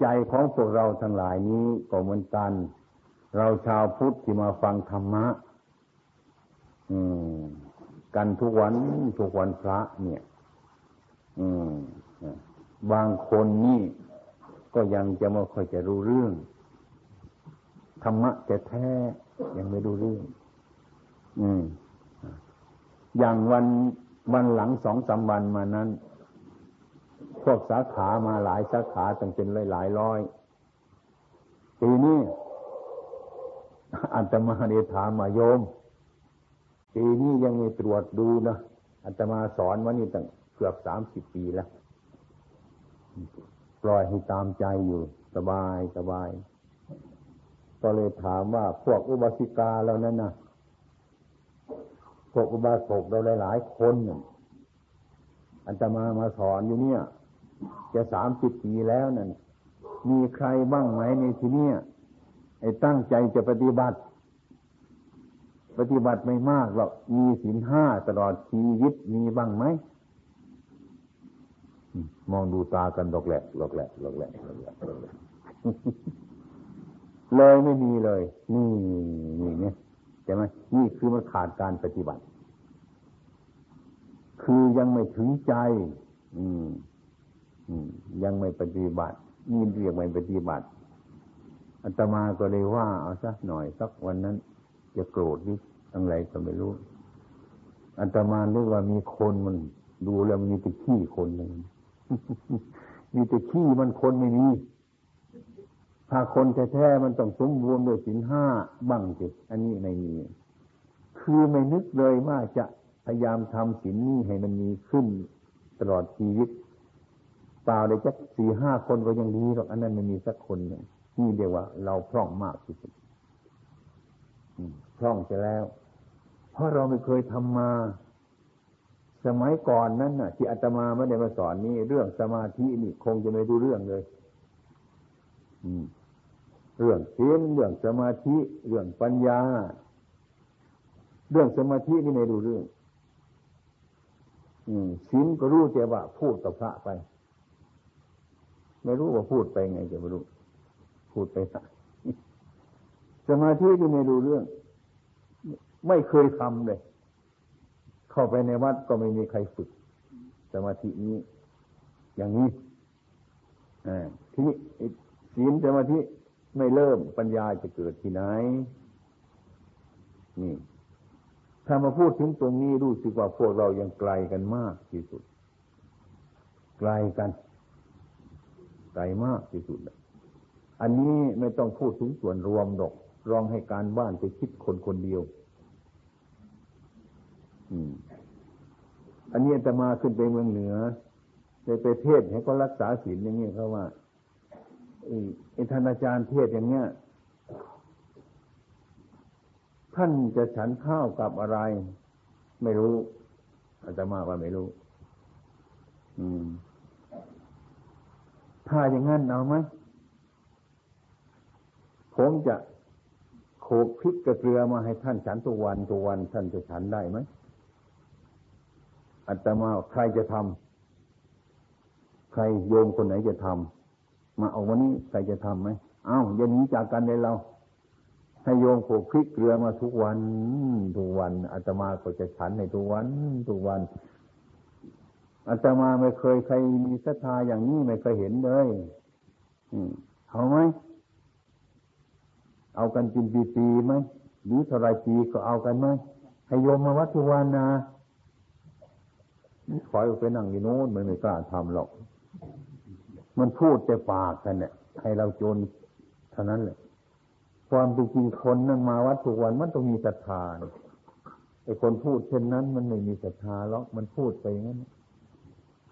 ใจของพวกเราทั้งหลายนี้ก็เหมือนกัน เราชาวพุทธที่มาฟังธรรมะอืมกันทุกวันทุกวันพระ เนี่ยอืมบางคนนี่ก็ยังจะไม่ค่อยจะรู้เรื่องธรรมะแต่แท้ยังไม่รู้เรื่อง อืม อย่างวันวันหลังสองสามวันมานั้น พวกสาขามาหลายสาขาตั้งเป็นหลายร้อยปีนี้อัตมาเดถามมาโยมปีนี้ยังไม่ตรวจดูนะอัตมาสอนวันนี้ตั้งเกือบสามสิบปีแล้วปล่อยให้ตามใจอยู่ สบายสบาย ก็เลยถามว่าพวกอุบาสิกาเรานั้นนะพวกอุบาสกเราหลายๆคนอันจะมามาสอนอยู่เนี่ย จะสามสิบปีแล้วนั่นมีใครบ้างไหมในที่นี้ไอ้ตั้งใจจะปฏิบัติ ปฏิบัติไม่มากหรอกมีศีลห้าตลอดชีวิตมีบ้างไหมมองดูตากันดอกแหลกดอกแหลกดอกแหลกหลอกแหลกเลยไม่มีเลย นี่นี่เนี่ยใช่ไหมนี่คือมันขาดการปฏิบัติ คือยังไม่ถึงใจ อืม ยังไม่ปฏิบัตินี่เรียกไม่ปฏิบัติอัตมาก็เลยว่าเอาสักหน่อยสักวันนั้น จะโกรธนิดอะไรก็ไม่รู้อัตมารียกว่ามีคนมันดูแล้วมันมีแต่ขี้คนหนึ่งมีแต่ขี้มันคนไม่มีถ้าคนแท้ๆมันต้องสมบูรณ์ด้วยสินห้าบ้างสิอันนี้ไม่มีคือไม่นึกเลยว่าจะพยายามทำสินนี้ให้มันมีขึ้นตลอดชีวิต ปล่าเลยจักสี่ห้าคนก็ยังดีหรอกอันนั้นไม่มีสักคนหนึ่งนี่เรียกว่า เราพร่องมากที่สุดพร่องไปแล้ว เพราะเราไม่เคยทำมา สมัยก่อนนั้นน่ะ ที่อาตมาไม่ได้มาสอนนี่เรื่องสมาธินี่คงจะไม่รู้เรื่องเลยเรื่องเสียเรื่องสมาธิ เรื่องปัญญา เรื่องสมาธินี่ไม่รู้เรื่องศีลก็รู้แต่ว่าพูดกับพระไป ไม่รู้ว่าพูดไปไงจะไม่รู้ พูดไปสมาธิที่ไม่รู้เรื่อง ไม่เคยทำเลย เข้าไปในวัดก็ไม่มีใครฝึก สมาธินี้ อย่างนี้ทีนี้ศีลสมาธิไม่เริ่มปัญญาจะเกิดที่ไหน นี่ ถ้ามาพูดถึงตรงนี้รู้สึกว่าพวกเรายังไกลกันมากที่สุด ไกลกัน ไกลมากที่สุด อันนี้ไม่ต้องพูดถึงส่วนรวมดอกรองให้การบ้านไปคิดคนคนเดียวอันนี้จะมาขึ้นไปเมืองเหนือไปไปเทศให้ก็รักษาศีลอย่างนี้เขาว่าไอ้ท่านอาจารย์เทศอย่างเนี้ยท่านจะฉันข้าวกับอะไร ไม่รู้อาจจะมาว่าไม่รู้ อืม ถ้าอย่างนั้นเอาไหมผมจะโขกพริกกระเกลือมาให้ท่านฉันทุกวันทุกวันท่านจะฉันได้ไหมอัตมาใครจะทำใครโยมคนไหนจะทำมาเอาวันนี้ใครจะทํำไหมเอ้าอย่าหนีจากกันเลยเราให้โยมโขกพริกเกลือมาทุกวันทุกวันอาตมาก็จะฉันในทุกวันทุกวัน อาตมาไม่เคยใครมีศรัทธาอย่างนี้ไม่เคยเห็นเลยเอาไหม เอากันกินปีๆไหมหรือเท่าไรปีก็เอากันไหมให้โยมมาวัดทุกวันนะถอยออกไปนั่งอยู่โน้นมันไม่กล้าทำหรอก มันพูดแต่ปากกันเนี่ยให้เราจนเท่านั้นแหละ ความเป็นจริงคนนั่งมาวัดทุกวันมันต้องมีศรัทธาไอ้คนพูดเช่นนั้น มันไม่มีศรัทธาหรอกมันพูดไปงั้น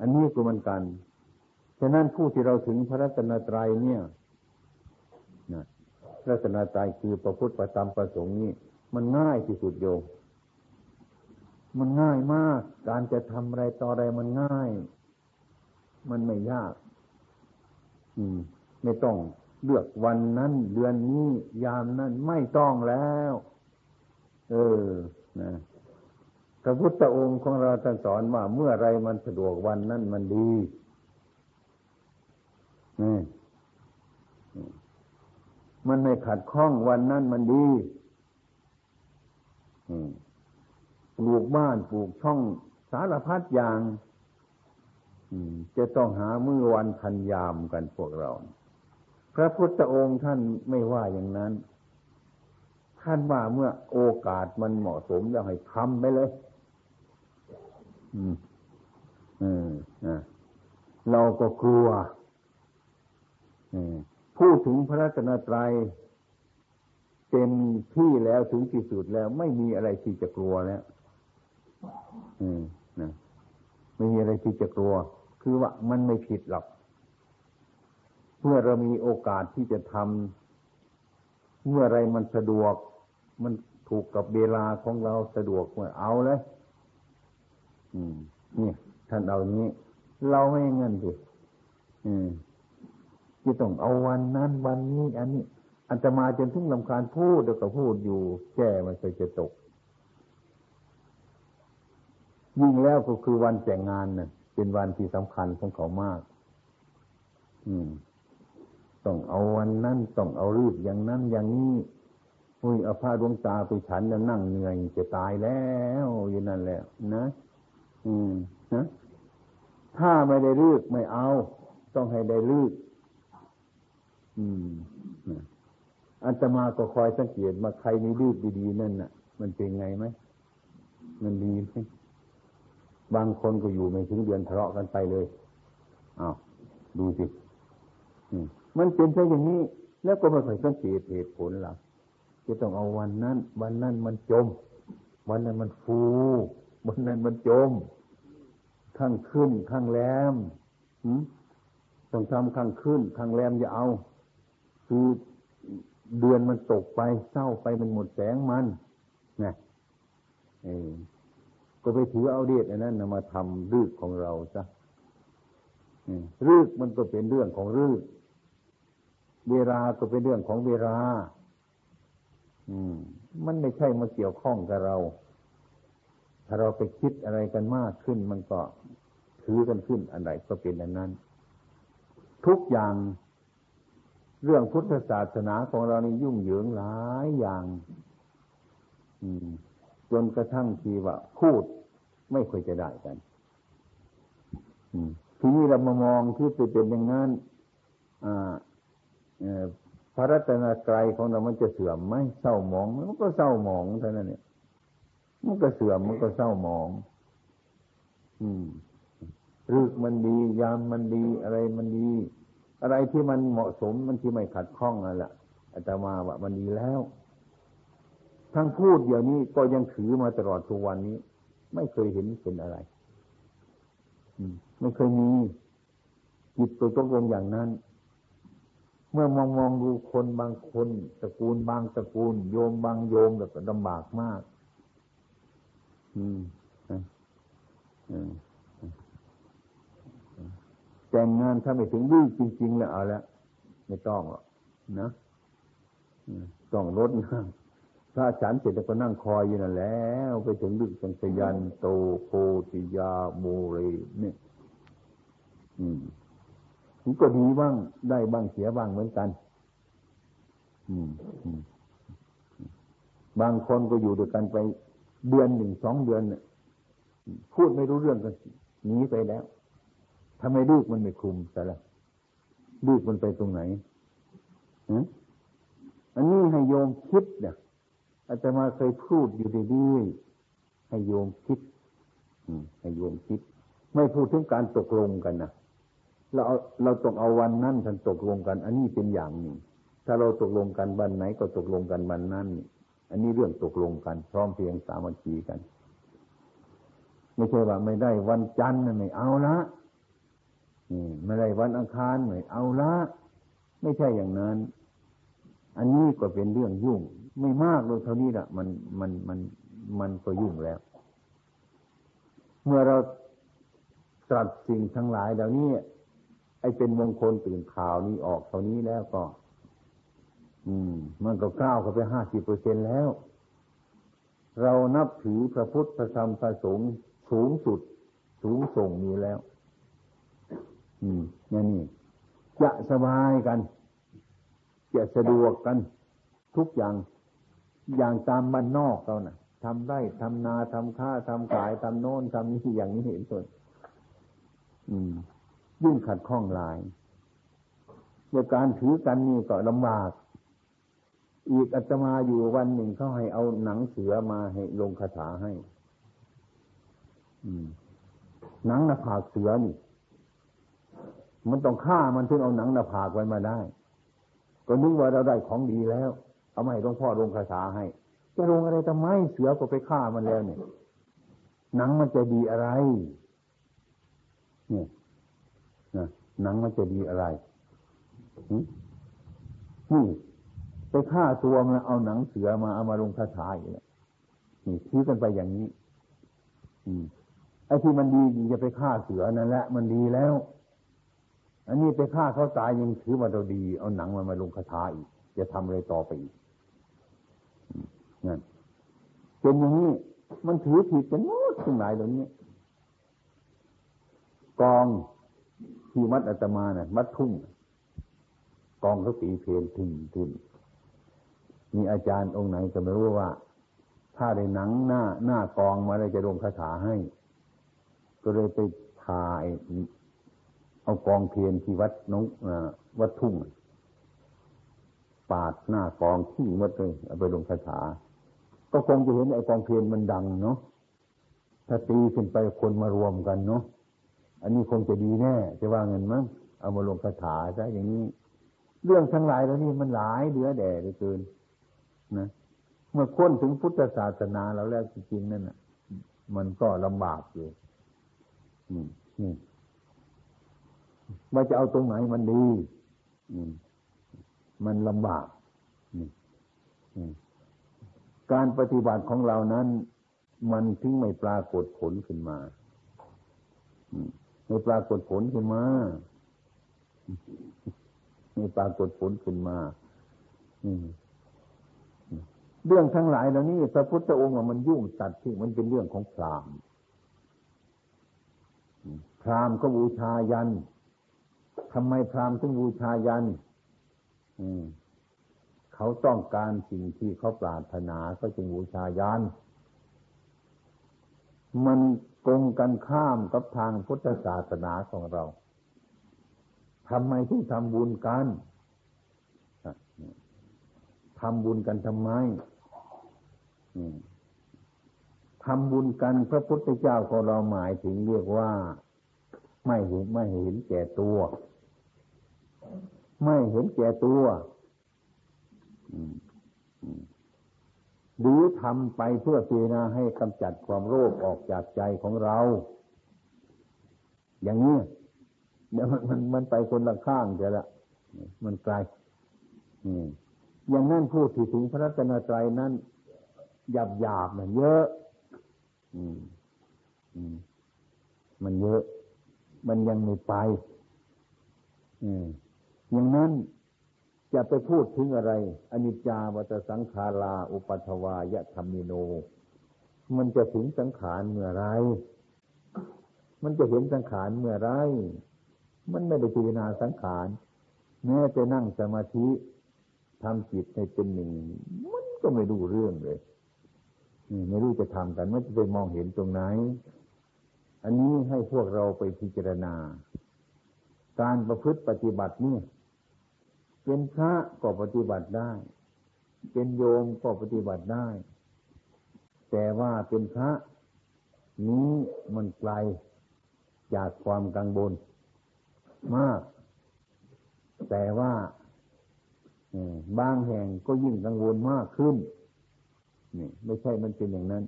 อันนี้ก็มันกัน ฉะนั้นผู้ที่เราถึงพระรัตนตรัยเนี่ยนะพระรัตนตรัยคือประพุทธประธรรมประสงค์นี่มันง่ายที่สุดโยมมันง่ายมาก การจะทำอะไรต่ออะไรมันง่าย มันไม่ยาก อืม ไม่ต้องเลือกวันนั้น เดือนนี้ ยามนั้นไม่ต้องแล้ว เออ นะ ระพุทธองค์ของเราท่านสอนว่าเมื่อไรมันสะดวกวันนั้นมันดีนี่มันไม่ขัดข้องวันนั้นมันดีปลูกบ้านปลูกช่องสารพัดอย่างจะต้องหามือวันทันยามกันพวกเรา พระพุทธองค์ท่านไม่ว่าอย่างนั้น ท่านว่าเมื่อโอกาสมันเหมาะสมแล้วให้ทำไปเลย เราก็กลัวพูดถึงพระรัตนตรัยเต็มที่แล้วถึงที่สุดแล้ว ไม่มีอะไรที่จะกลัวแล้วไม่มีอะไรที่จะกลัว คือว่ามันไม่ผิดหรอกเมื่อเรามีโอกาสที่จะทำเมื่อไรมันสะดวก มันถูกกับเวลาของเราสะดวกเมื่อเอาเลย นี่ท่านเอานี้ เราไม่เงินดิอืมจะต้องเอาวันนั้นวันนี้อันนี้อันจะมาจนถึงลำคาญพูดแล้วก็พูดอยู่ แก้มันเคยจะตก ยิ่งแล้วก็คือวันแต่งงานนะ่ะ เป็นวันที่สำคัญของเขามาก อืมต้องเอาวันนั้นต้องเอารูปอย่างนั้นอย่างนี้อุ้ยเอาผ้าดวงตาไปฉันแล้วนั่งเหนื่อยจะตายแล้วอยู่นั่นแหละนะ อืมนะถ้าไม่ได้รูปไม่เอา ต้องให้ได้รูปอืมอัตมาก็คอยสังเกตมาใครมีรูปดีๆนั่นน่ะ มันเป็นไงไหมมันดีไหมบางคนก็อยู่ไม่ถึงเดือนทะเลาะกันไปเลยอ้าวดูสิมันเป็นแค่อย่างนี้ แล้วก็มาใส่สังเกตเหตุผลล่ะจะต้องเอาวันนั้น วันนั้นมันจม วันนั้นมันฟู วันนั้นมันจม ข้างขึ้นข้างแรมต้องทำข้างขึ้นข้างแรมอย่าเอา คือเดือนมันตกไปเศร้าไปมันหมดแสงมันนะเออก็ไปถือเอาเดชอันนั้นนมาทำรึกของเราซะรึกมันก็เป็นเรื่องของรึกเวลาก็เป็นเรื่องของเวลา อืม มันไม่ใช่มาเกี่ยวข้องกับเรา ถ้าเราไปคิดอะไรกันมากขึ้น มันก็ถือกันขึ้นอันไหนก็เป็นอันนั้น ทุกอย่างเรื่องพุทธศาสนาของเรานี่ยุ่งเหยิงหลายอย่างจนกระทั่งทีว่า พูดไม่ค่อยจะได้กันทีนี้เรามามองที่ไปเป็นอย่างนั้นพระรัตนตรัยของเรามันจะเสื่อมไหมเศร้าหมองมันก็เศร้าหมองเท่านั้นเนี่ย มันก็เสื่อมมันก็เศร้าหมอง อืมรึกมันดี ยามมันดีอะไรมันดี อะไรที่มันเหมาะสมมันที่ไม่ขัดข้องนั่นแหละอาตมาว่ามันดีแล้ว ทั้งพูดเดี๋ยวนี้ก็ยังถือมาตลอดทุกวันนี้ ไม่เคยเห็นเป็นอะไรไม่เคยมีจิตตัวตรงอย่างนั้น เมื่อมองมองดูคนบางคนตระกูลบางตระกูล โยมบางโยมแบบลำบากมาก แต่งงานถ้าไม่ถึงดื้อจริง ๆ แล้วเอาละไม่ต้องหรอกนะต้องลดนั่งถ้าฉันเสร็จแล้วก็นั่งคอยอยู่นั่นแล้วไปถึงดึกสังสยันโตโคติยาโมเรเนี่ย อืมมันก็ดีบ้างได้บ้างเสียบ้างเหมือนกัน อืมบางคนก็อยู่ด้วยกันไป เดือนหนึ่งสองเดือนเนี่ยพูดไม่รู้เรื่องกันหนีไปแล้วทำไมลูกมันไม่คุมแต่ละลูกมันไปตรงไหนอันนี้ให้โยมคิดเนี่ยอาจจะมาเคยพูดอยู่ดีๆให้โยมคิดให้โยมคิด ไม่พูดถึงการตกลงกันนะเราเอาเราตกเอาวันนั้นท่านตกลงกัน อันนี้เป็นอย่างหนึ่งถ้าเราตกลงกันวันไหนก็ตกลงกันวันนั้น อันนี้เรื่องตกลงกันพร้อมเพียงสามัคคีกัน ไม่ใช่ว่าไม่ได้วันจันทร์ไม่เอาละไม่ได้วันอังคารไม่เอาละ ไม่ใช่อย่างนั้น อันนี้ก็เป็นเรื่องยุ่ง ไม่มากเลยเท่านี้ละมันมันมันมันก็ยุ่งแล้ว เมื่อเราตรัสสิ่งทั้งหลายเหล่านี้ไอ้เป็นมงคลตื่นข่าวนี้ออกเท่านี้แล้วก็ อืม มันก็ก้าวเข้าไปห้าสิบเปอร์เซ็นแล้ว เรานับถือพระพุทธพระธรรมพระสงฆ์สูงสุด สูงส่งมีแล้ว อืมนี่นี่จะสบายกัน จะสะดวกกัน ทุกอย่างอย่างตามบ้านนอกเรานะ่ะทำไร่ทำนาทำค้าทำขายทำโน้นทำนี่อย่างนี้เห็นส่วนอืมยิ่งขัดข้องหลายในการถือกันนี่ก็ลำบาก อีกอาตมาอยู่วันหนึ่งเขาให้เอาหนังเสือมาให้ลงคาถาให้ อืม หนังหน้าผากเสือนี่ มันต้องฆ่ามันถึงเอาหนังหน้าผากไว้มาได้ ก็นึกว่าเราได้ของดีแล้ว เอามาให้หลวงพ่อลงคาถาให้จะลงอะไรทำไมเสือก็ไปฆ่ามันแล้วเนี่ย หนังมันจะดีอะไรเนี่ยนะหนังมันจะดีอะไรนี่ ไปฆ่าตัวมาเอาหนังเสือมาเอามาลงคาถาอยู่แล้วนี่ชี้กันไปอย่างนี้ อืมไอ้ที่มันดีจะไปฆ่าเสือนั่นแหละมันดีแล้ว อันนี้ไปฆ่าเขาตายยังถือว่าเราดี เอาหนังมันมาลงคาถาอีกจะทำอะไรต่อไปอีกนั่นเป็นอย่างนี้มันถือผิดกันหมดทั้งหลายเหล่านี้กองที่วัดอาตมาเนะ่ะวัดทุ่ง กองเขาตีเพลนทึงทึง มีอาจารย์องค์ไหนก็ไม่รู้ว่า ถ้าได้หนังหน้าหน้ากองมาเลยจะลงคาถาให้ ก็เลยไปถ่าย เอากองเทียนที่วัดน้องวัดทุ่งปาดหน้ากองที่วัดเลยเอาไปลงคาถา ก็คงจะเห็นไอ้กองเทียนมันดังเนาะถ้าตีขึ้นไปคนมารวมกันเนาะอันนี้คงจะดีแน่จะว่าเงินมั้งเอามาลงคาถาซะอย่างนี้เรื่องทั้งหลายแล้วนี่มันหลายเหลือแด่เหลือเกิน เมื่อค้นถึงพุทธศาสนาแล้วแล้วจริงๆนั่นน่ะ มันก็ลำบากอยู่นี่ว่าจะเอาตรงไหนมันดีมันลำบากการปฏิบัติของเรานั้น มันถึงไม่ปรากฏผลขึ้นมาไม่ปรากฏผลขึ้นมาไม่ปรากฏผลขึ้นมา เรื่องทั้งหลายเหล่านี้พระพุทธองค์มันยุ่งตัดที่มันเป็นเรื่องของพราหมณ์พราหมณ์ก็บูชายันทำไมพราหมณ์ถึงบูชายันเขาต้องการสิ่งที่เขาปรารถนาก็จึงบูชายันมันตรงกันข้ามกับทางพุทธศาสนาของเราทำไมถึงทำบุญกันทำบุญกันทำไม ทำบุญกันพระพุทธเจ้าของเราหมายถึงเรียกว่า ไม่เห็นไม่เห็นแก่ตัว ไม่เห็นแก่ตัวหรือทำไปเพื่อเจนาให้กำจัดความโลภออกจากใจของเรา อย่างนี้เดี๋ยวมันมันมันไปคนละข้างจะละ มันไกลอย่างนั้นพูดถึงพระรัตนตรัยนั้น หยาบหยาบมันเยอะมันเยอะ มันยังไม่ไปอย่างนั้นจะไปพูดถึงอะไรอนิจจาวัตสังขารา อุปัทวายะธรรมิโน มันจะถึงสังขารเมื่อไร มันจะเห็นสังขารเมื่อไร มันไม่ได้พิจารณาสังขารแม้จะนั่งสมาธิทำจิตให้เป็นหนึ่ง มันก็ไม่รู้เรื่องเลย ไม่รู้จะทำกันไมันจะไปมองเห็นตรงไหน อันนี้ให้พวกเราไปพิจารณา การประพฤติปฏิบัตินี่เป็นพระก็ปฏิบัติได้ เป็นโยมก็ปฏิบัติได้ แต่ว่าเป็นพระนี้มันไกลจากความกังวลมาก แต่ว่าบางแห่งก็ยิ่งกังวลมากขึ้น นี่ ไม่ใช่มันเป็นอย่างนั้น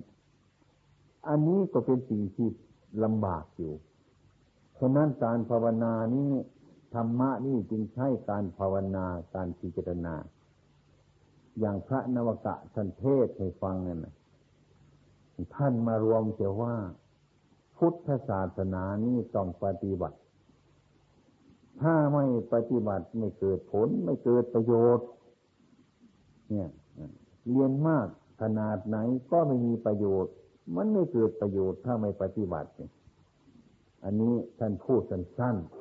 อันนี้ก็เป็นสิ่งที่ลำบากอยู่เพราะนั้นการภาวนานี้ธรรมะนี่จึงใช้การภาวนาการพิจารณา อย่างพระนวกะท่านเทศให้ฟังนั่นท่านมารวมเสียว่า พุทธศาสนานี้ต้องปฏิบัติ ถ้าไม่ปฏิบัติไม่เกิดผลไม่เกิดประโยชน์ เนี่ยเรียนมาก ขนาดไหนก็ไม่มีประโยชน์ มันไม่เกิดประโยชน์ถ้าไม่ปฏิบัติ อันนี้ท่านพูดสั้นๆ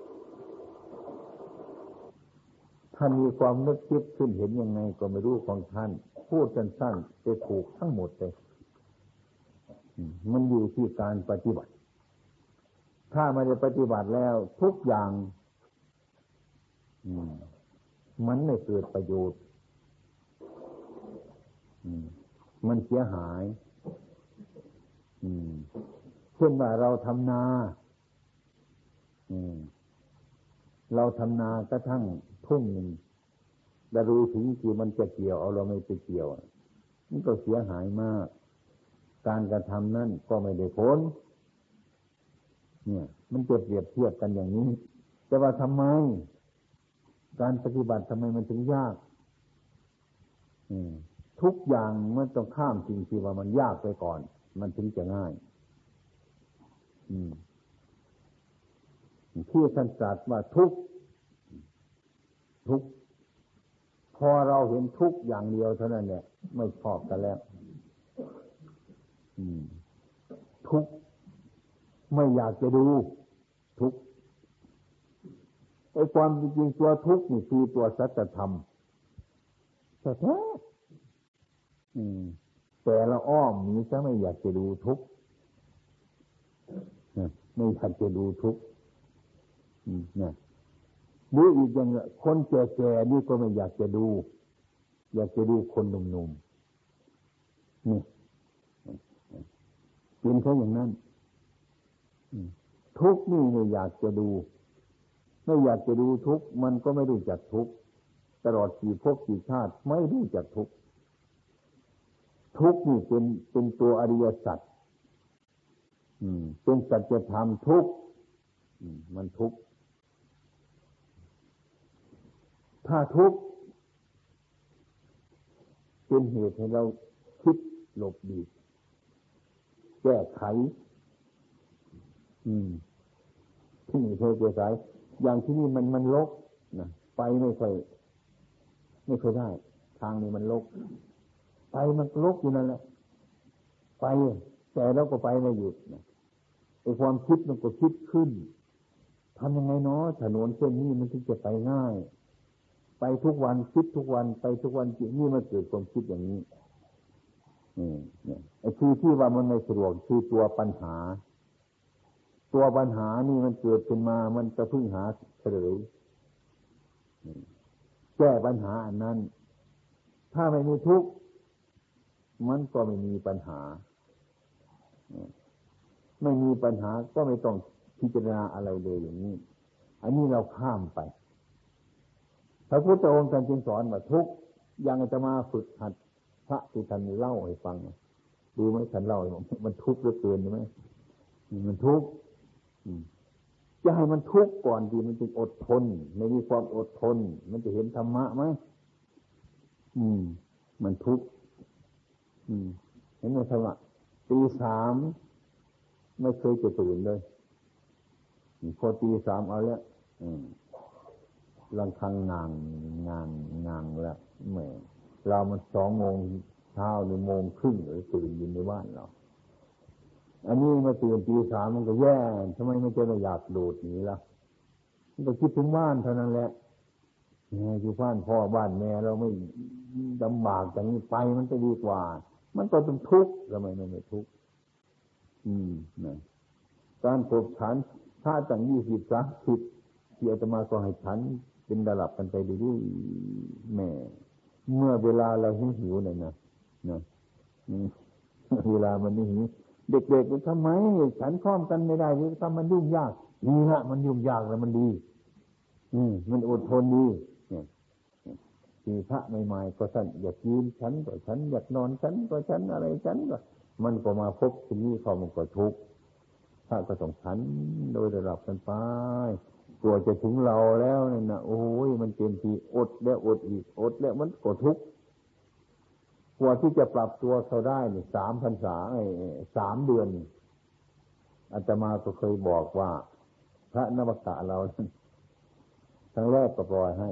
ท่านมีความนึกคิดขึ้นเห็นยังไงก็ไม่รู้ของท่าน พูดสั้นๆจะถูกทั้งหมดเลยมันอยู่ที่การปฏิบัติ ถ้าไม่ได้ปฏิบัติแล้วทุกอย่างมันไม่เกิดประโยชน์ มันเสียหายเช่นว่าเราทำนาเราทำนากระทั่งทุ่งหนึ่งแต่รู้ถึงคือมันจะเกี่ยวเอาเราไม่ไปเกี่ยวมันก็เสียหายมาก การกระทำนั่นก็ไม่ได้ผลเนี่ย มันเปรียบเทียบกันอย่างนี้ แต่ว่าทำไม การปฏิบัติทำไมมันถึงยาก อืม ทุกอย่างมันต้องข้ามสิ่งที่ว่ามันยากไปก่อน มันถึงจะง่าย อืมที่ท่านตรัสว่าทุกทุกพอเราเห็นทุกอย่างเดียวเท่านั้นเนี่ยไม่ชอบกันแล้วทุกไม่อยากจะดู ทุกไอ้ความจริงตัวทุกนี่คือตัวสัจธรรมแต่แท้ แต่ละอ้อมนี้จะไม่อยากจะดูทุกข์ไม่อยากจะดูทุกเนี่ยหรืออีกอย่างคนแก่ๆนี่ก็ไม่อยากจะดู อยากจะดูคนหนุ่มๆนี่เป็นแค่อย่างนั้นทุกนี่ไม่อยากจะดู ไม่อยากจะดูทุกมันก็ไม่รู้จักทุกตลอดกี่ภพกี่ชาติไม่รู้จักทุก ทุกนี่เป็นเป็นตัวอริยสัจเป็นสัจธรรมทุกมันทุกข์ถ้าทุกข์เป็นเหตุให้เราคิดหลบดีแก้ไข อืมที่นี่เธอเกิดสายอย่างที่นี่มันมันลกนะไปไม่ค่อยไม่ค่อยได้ ทางนี้มันลก ไปมันลกอยู่นั่นแหละไปแต่เราก็ไปไม่หยุดนะไอความคิดมันก็คิดขึ้นทำยังไงเนาะถนนเส้นนี้มันถึงจะไปง่าย ไปทุกวันคิดทุกวันไปทุกวันจิตนี่มันเกิดความคิดอย่างนี้นี่เนี่ยไอ้ที่ที่ว่ามันไม่สะดวกคือตัวปัญหา ตัวปัญหานี่มันเกิดขึ้นมา มันจะพึ่งหาเฉลยแก้ปัญหาอันนั้น ถ้าไม่มีทุกข์ มันก็ไม่มีปัญหา ไม่มีปัญหาก็ไม่ต้องพิจารณาอะไรเลยอย่างนี้ อันนี้เราข้ามไป พระพุทธองค์ท่านจึงสอนว่าทุกยังจะมาฝึกหัดพระที่ท่านเล่าให้ฟังดูไหมท่านเล่ามันทุกข์เหลือเกินใช่ไหมมันทุกข์จะให้มันทุกข์ก่อนดีมันจึงอดทน ไม่มีความอดทน มันจะเห็นธรรมะไหมอืม มันทุกข์ เห็นไหมธรรมะตีสามไม่เคยจะตื่นเลยพอตีสามเอาแล้วอืมลังคังงางงางงางแล้วแหมเรามันสองโมงเช้าหรือโมงครึ่งหรือตื่นอยู่ในบ้านเราอันนี้มาตื่นตีสามมันก็แย่ทำไมไม่เจะไม่อยากโดดหนีล่ะมันก็คิดถึงบ้านเท่านั้นแหละแม่อยู่บ้านพ่อบ้านแม่เราไม่ลำบากอย่างนี้ไปมันจะดีกว่า มันก็เป็นทุกข์ทำไมไม่ไม่ทุกข์อืมนะการปกฉันถ้าตั้งยี่สิบสามสิบที่อาตมาก็ให้ฉันเป็นระดับกันไปดูๆแม่ เมื่อเวลาเราหิวหิวเนี่ยนะนะเวลามันนี่หิวเด็กๆทำไมฉันพร้อมกันไม่ได้หรือทำมันยุ่งยากนี่ฮะมันยุ่งยากแล้วมันดี อืมมันอดทนดี เนี่พระใหม่ๆก็ฉันอยากยืนฉันก็ฉันอยากนอนฉันก็ฉันอะไรฉันก็ มันก็มาพบที่นี่เขามันก็ทุกข์พระก็ต้องฉันโดยระดับกันไปกลัวจะถึงเราแล้วนี่นะโอ้ยมันเต็มทีอดแล้วอดอีกอดแล้วมันก็ทุกข์กว่าที่จะปรับตัวเขาได้เนี่ยสามพรรษาสามเดือนอาตมาก็เคยบอกว่า พระนวกะเราทั้งแรกก็ปล่อยให้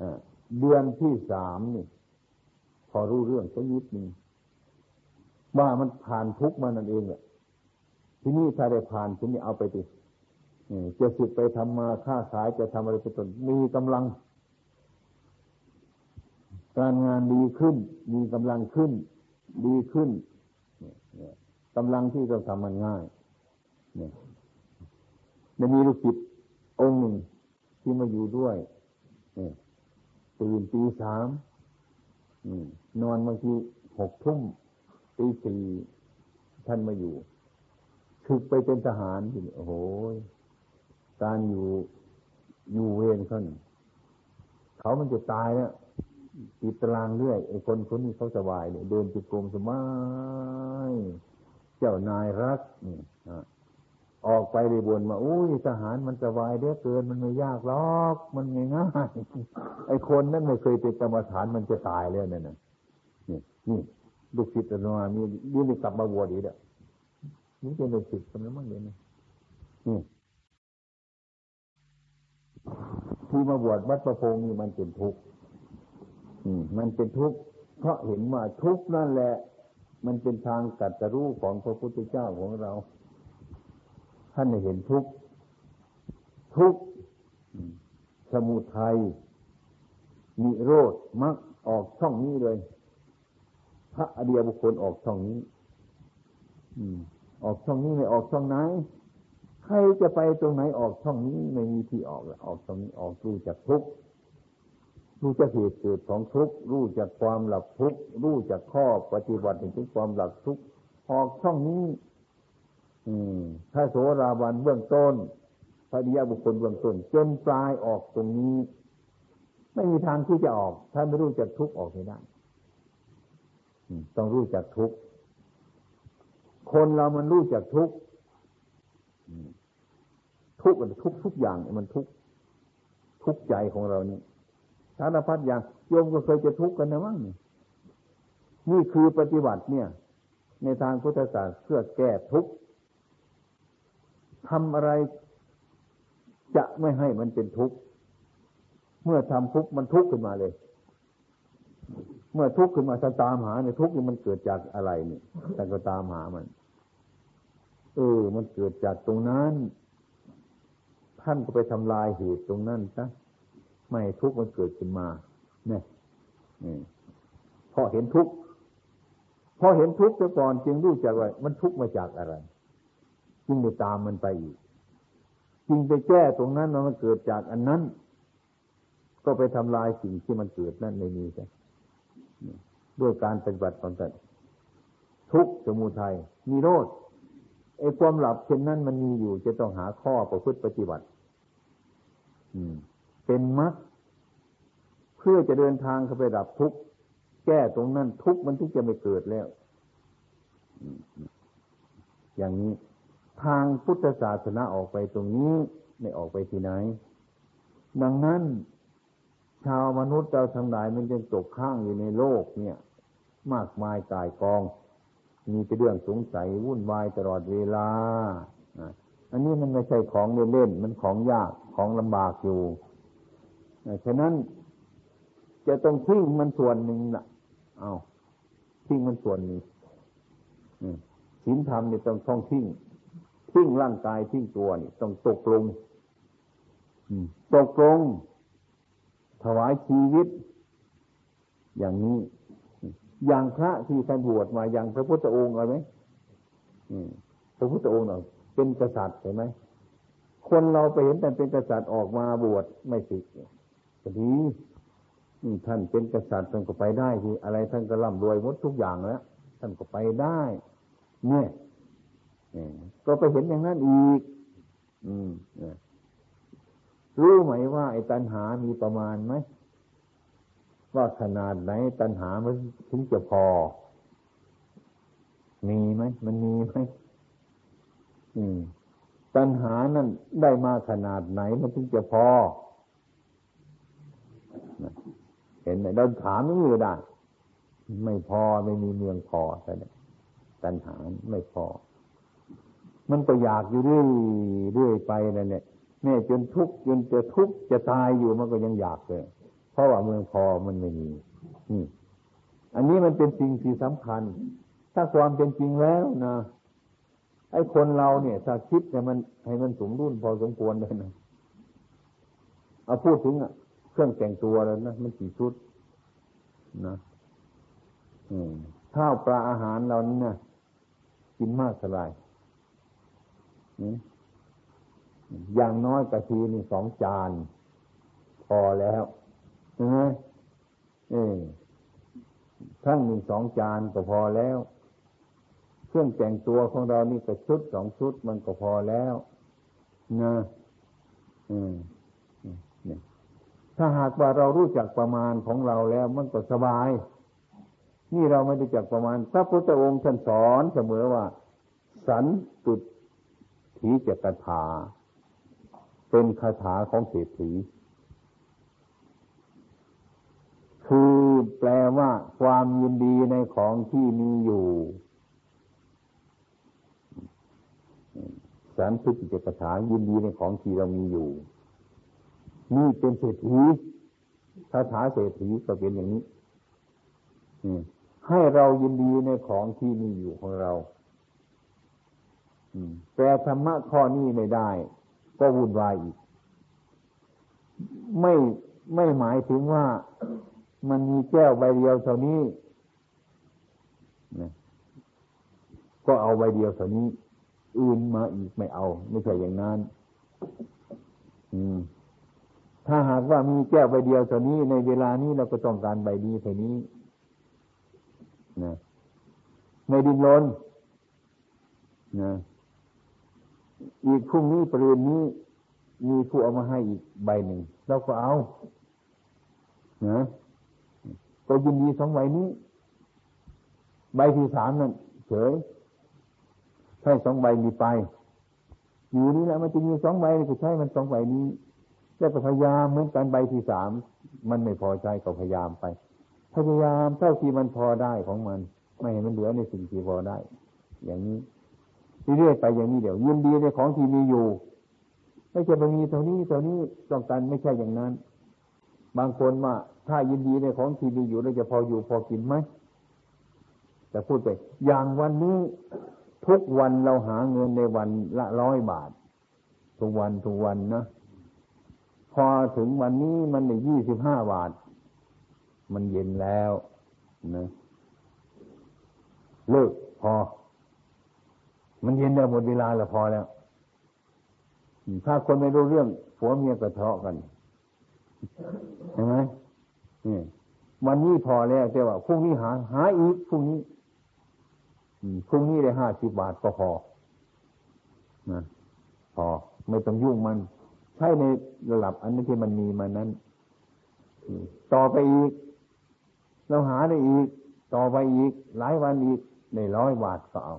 อ่า เดือนที่สามนี่ พอรู้เรื่องก็ยิดนึงว่ามันผ่านทุกมานั่นเองแหละที่นี่ถ้าได้ผ่านที่นี่เอาไปติจะสิบไปทำมาค้าขายจะทำอะไรเป็ต้นมีกำลัง การงานดีขึ้น มีกำลังขึ้น ดีขึ้นกำลังที่เราทำมันง่ายเนี่ยมีลูกศิษย์องค์หนึ่งที่มาอยู่ด้วย ตื่นตีสามนอนบางทีหกทุ่มตีสี่ท่านมาอยู่ถึกไปเป็นทหารอยู่โอ้โหการอยู่อยู่เวรเขาเขามันจะตายแล้วติดตารางเรื่อยไอ้คนคนนี้เขาสบายเนี่ยเดินจุดกรมสบาย เจ้านายรักนี่ ออกไปเลยบนมาอุ้ยทหารมันสบายเด้อเกินมันไม่ยากหรอก มันง่ายง่ายไอ้คนนั้นไม่เคยเป็นกรรมฐานมันจะตายแล้วเนี่ยนี่นี่ลูกศิษย์นามีนี่นี่กลับมาบวชอีกแล้วนี่เป็นลูกศิษย์คนนั้นมั้งเนี่ยนี่ที่มาบวชวัดประพงนี่มันเป็นทุกข์มันเป็นทุกข์เพราะเห็นว่าทุกข์นั่นแหละ มันเป็นทางกัดตรู้ของพระพุทธเจ้าของเรา ท่านเห็นทุกทุกสมุทัยนิโรธมักออกช่องนี้เลย พระอดียบุคคลออกช่องนี้ออกช่องนี้ไม่ออกช่องไหน ใครจะไปตรงไหนออกช่องนี้ไม่มีที่ออกออกช่องนี้ออกรู้จักทุกรู้จักเหตุเกิดของทุกรู้จักความหลับทุกรู้จักข้อปฏิบัติถึงความหลับทุกออกช่องนี้ อืมถ้าโสราบันเบื้องต้น พระดิยบุคคลเบื้องต้น จนปลายออกตรงนี้ ไม่มีทางที่จะออก ถ้าไม่รู้จักทุกออกไม่ได้ต้องรู้จักทุกคนเรามันรู้จักทุกทุกทุกทุกอย่างมันทุกทุกใจของเรานี่สารพัดอย่างโยมก็เคยจะทุกข์กันนะมั้งนี่คือปฏิบัติเนี่ย ในทางพุทธศาสนาเพื่อแก้ทุกข์ ทำอะไรจะไม่ให้มันเป็นทุกข์ เมื่อทำทุกข์มันทุกข์ขึ้นมาเลย เมื่อทุกข์ขึ้นมาถ้าตามหาเนี่ยทุกข์นี่มันเกิดจากอะไรเนี่แต่ก็ตามหามัน เออ มันเกิดจากตรงนั้น ท่านก็ไปทำลายเหตุตรงนั้นซะไม่ทุกข์มันเกิดขึ้นมา เนี่ยพอเห็นทุกข์พอเห็นทุกข์ซะก่อนจึงรู้จักว่า มันทุกข์มาจากอะไร จึงไปตามมันไปอีกจึงไปแก้ตรงนั้นมันเกิดจากอันนั้น ก็ไปทำลายสิ่งที่มันเกิดนั่นในนี้ใช่ด้วยการปฏิบัติตอนนั้นทุกสมุทัยมีโรธไอ้ความหลับเช่นนั้นมันมีอยู่ จะต้องหาข้อประพฤติปฏิบัติ อืม เป็นมรรคเพื่อจะเดินทางเข้าไปดับทุกข์แก้ตรงนั้นทุกข์มันที่จะไม่เกิดแล้วอย่างนี้ ทางพุทธศาสนาออกไปตรงนี้ไม่ออกไปที่ไหน ดังนั้น ชาวมนุษย์เราทั้งหลายมันจึงตกข้างอยู่ในโลกเนี่ย มากมายกายกอง มีแต่เรื่องสงสัยวุ่นวายตลอดเวลาอันนี้มันไม่ใช่ของเล่นๆมันของยากของลำบากอยู่ฉะนั้นจะต้องทิ้งมันส่วนหนึ่งนะเอาทิ้งมันส่วนหนึ่งศีลธรรมเนี่ยต้องท่องทิ้ง ทิ้งร่างกายทิ้งตัวนี่ต้องตกลงตกลง ถวายชีวิต อย่างนี้ อย่างพระที่ท่านบวชมาอย่างพระพุทธองค์อะไรไหมพระพุทธองค์เนาะเป็นกษัตริย์เห็นไหมคนเราไปเห็นแต่เป็นกษัตริย์ออกมาบวชไม่สิก็ดีท่านเป็นกษัตริย์ท่านก็ไปได้ที่อะไรท่านก็ร่ำรวยหมดทุกอย่างแล้วท่านก็ไปได้ เนี่ย ก็ไปเห็นอย่างนั้นอีก อืมรู้ไหมว่า ไอ้ตัณหามีประมาณไหมว่าขนาดไหนตัณหามันถึงจะพอ มีไหมมันมีไหมอืม ตัณหานั้นได้มาขนาดไหนมันถึงจะพอ เห็นไหมเราถามไม่ได้ ไม่พอไม่มีเมืองพอแต่ตัณหาไม่พอ มันก็อยากอยู่เรื่อยเรื่อยไปนั่นแหละแม่จนทุกข์จนจะทุกข์จะตายอยู่มันก็ยังอยากเลยเพราะว่าเมืองพอมันไม่มีนี่อันนี้มันเป็นสิ่งที่สำคัญ ถ้าความเป็นจริงแล้วนะไอ้คนเราเนี่ยถ้าคิดเนี่ยมันให้มันสมดุลพอสมควรเลยนะเอาพูดถึงอะเครื่องแต่งตัวแล้วนะมันกี่ชุดนะข้าวปลาอาหารเรานี่นะกินมากเท่าไหร่ อย่างน้อยกะทีนี่สองจาน พอแล้วใช่ไหมเออทั้งหนึ่งสองจานก็พอแล้ว เครื่องแต่งตัวของเรานี่ก็ชุดสองชุดมันก็พอแล้วนะอืมถ้าหากว่าเรารู้จักประมาณของเราแล้ว มันก็สบาย นี่เราไม่รู้จักประมาณพระพุทธองค์ท่านสอนเสมอว่า สันตุ ถีจกถาเป็นคาถาของเศรษฐี คือแปลว่าความยินดีในของที่มีอยู่สันตุจิจกถายินดีในของที่เรามีอยู่ นี่เป็นเศรษฐีคาถาเศรษฐีก็เป็นอย่างนี้ให้เรายินดีในของที่มีอยู่ของเรา แต่ธรรมะข้อนี้ไม่ได้ ก็วุ่นวายอีก ไม่ไม่หมายถึงว่ามันมีแก้วใบเดียวเท่านี้ก็เอาใบเดียวเท่านี้ อื่นมาอีกไม่เอา ไม่ใช่อย่างนั้น อืม ถ้าหากว่ามีแก้วใบเดียวเท่านี้ในเวลานี้เราก็ต้องการใบนี้เท่านี้นะไม่ดินรนนะ อีกพรุ่งนี้ปรืนนี้มีผู้เอามาให้อีกใบหนึ่งเราก็เอานะก็ยินดีสองใบนี้ ใบที่สามนั่นเฉยใช่สองใบมีไป อยู่นี่แหละมันจะมีสองใบก็ใช่มันสองใบนี้แล้วก็พยายามเหมือนกันใบที่สามมันไม่พอใจก็พยายามไป พยายามเท่าที่มันพอได้ของมัน ไม่ให้มันเหลือในสิ่งที่พอได้ อย่างนี้ เรื่อยไปอย่างนี้เดี๋ยวยินดีในของที่มีอยู่ ไม่ใช่ไปมีเท่านี้เท่านี้ต้องการไม่ใช่อย่างนั้น บางคนว่าถ้ายินดีในของที่มีอยู่เราจะพออยู่พอกินไหมจะพูดไปอย่างวันนี้ทุกวันเราหาเงินในวันละร้อยบาท ทุกวันทุกวันนะพอถึงวันนี้มันได้ยี่สิบห้าบาท มันเย็นแล้วนะเลิกพอ มันเย็นแล้หมดเวลาแล้วพอแล้ว ถ้าคนไม่รู้เรื่องผัวเมียกระเทาะกันเห็นไหมนี่วันนี้พอแล้วแต่ว่าพรุ่งนี้หา หาอีกพรุ่งนี้พรุ่งนี้ได้ห้าสิบบาทก็พอนะพอไม่ต้องยุ่งมัน ใช้ในระดับอันนี้ที่มันมีมานั้นต่อไปอีก เราหาได้อีก ต่อไปอีก หลายวันอีกในร้อยบาทก็เอา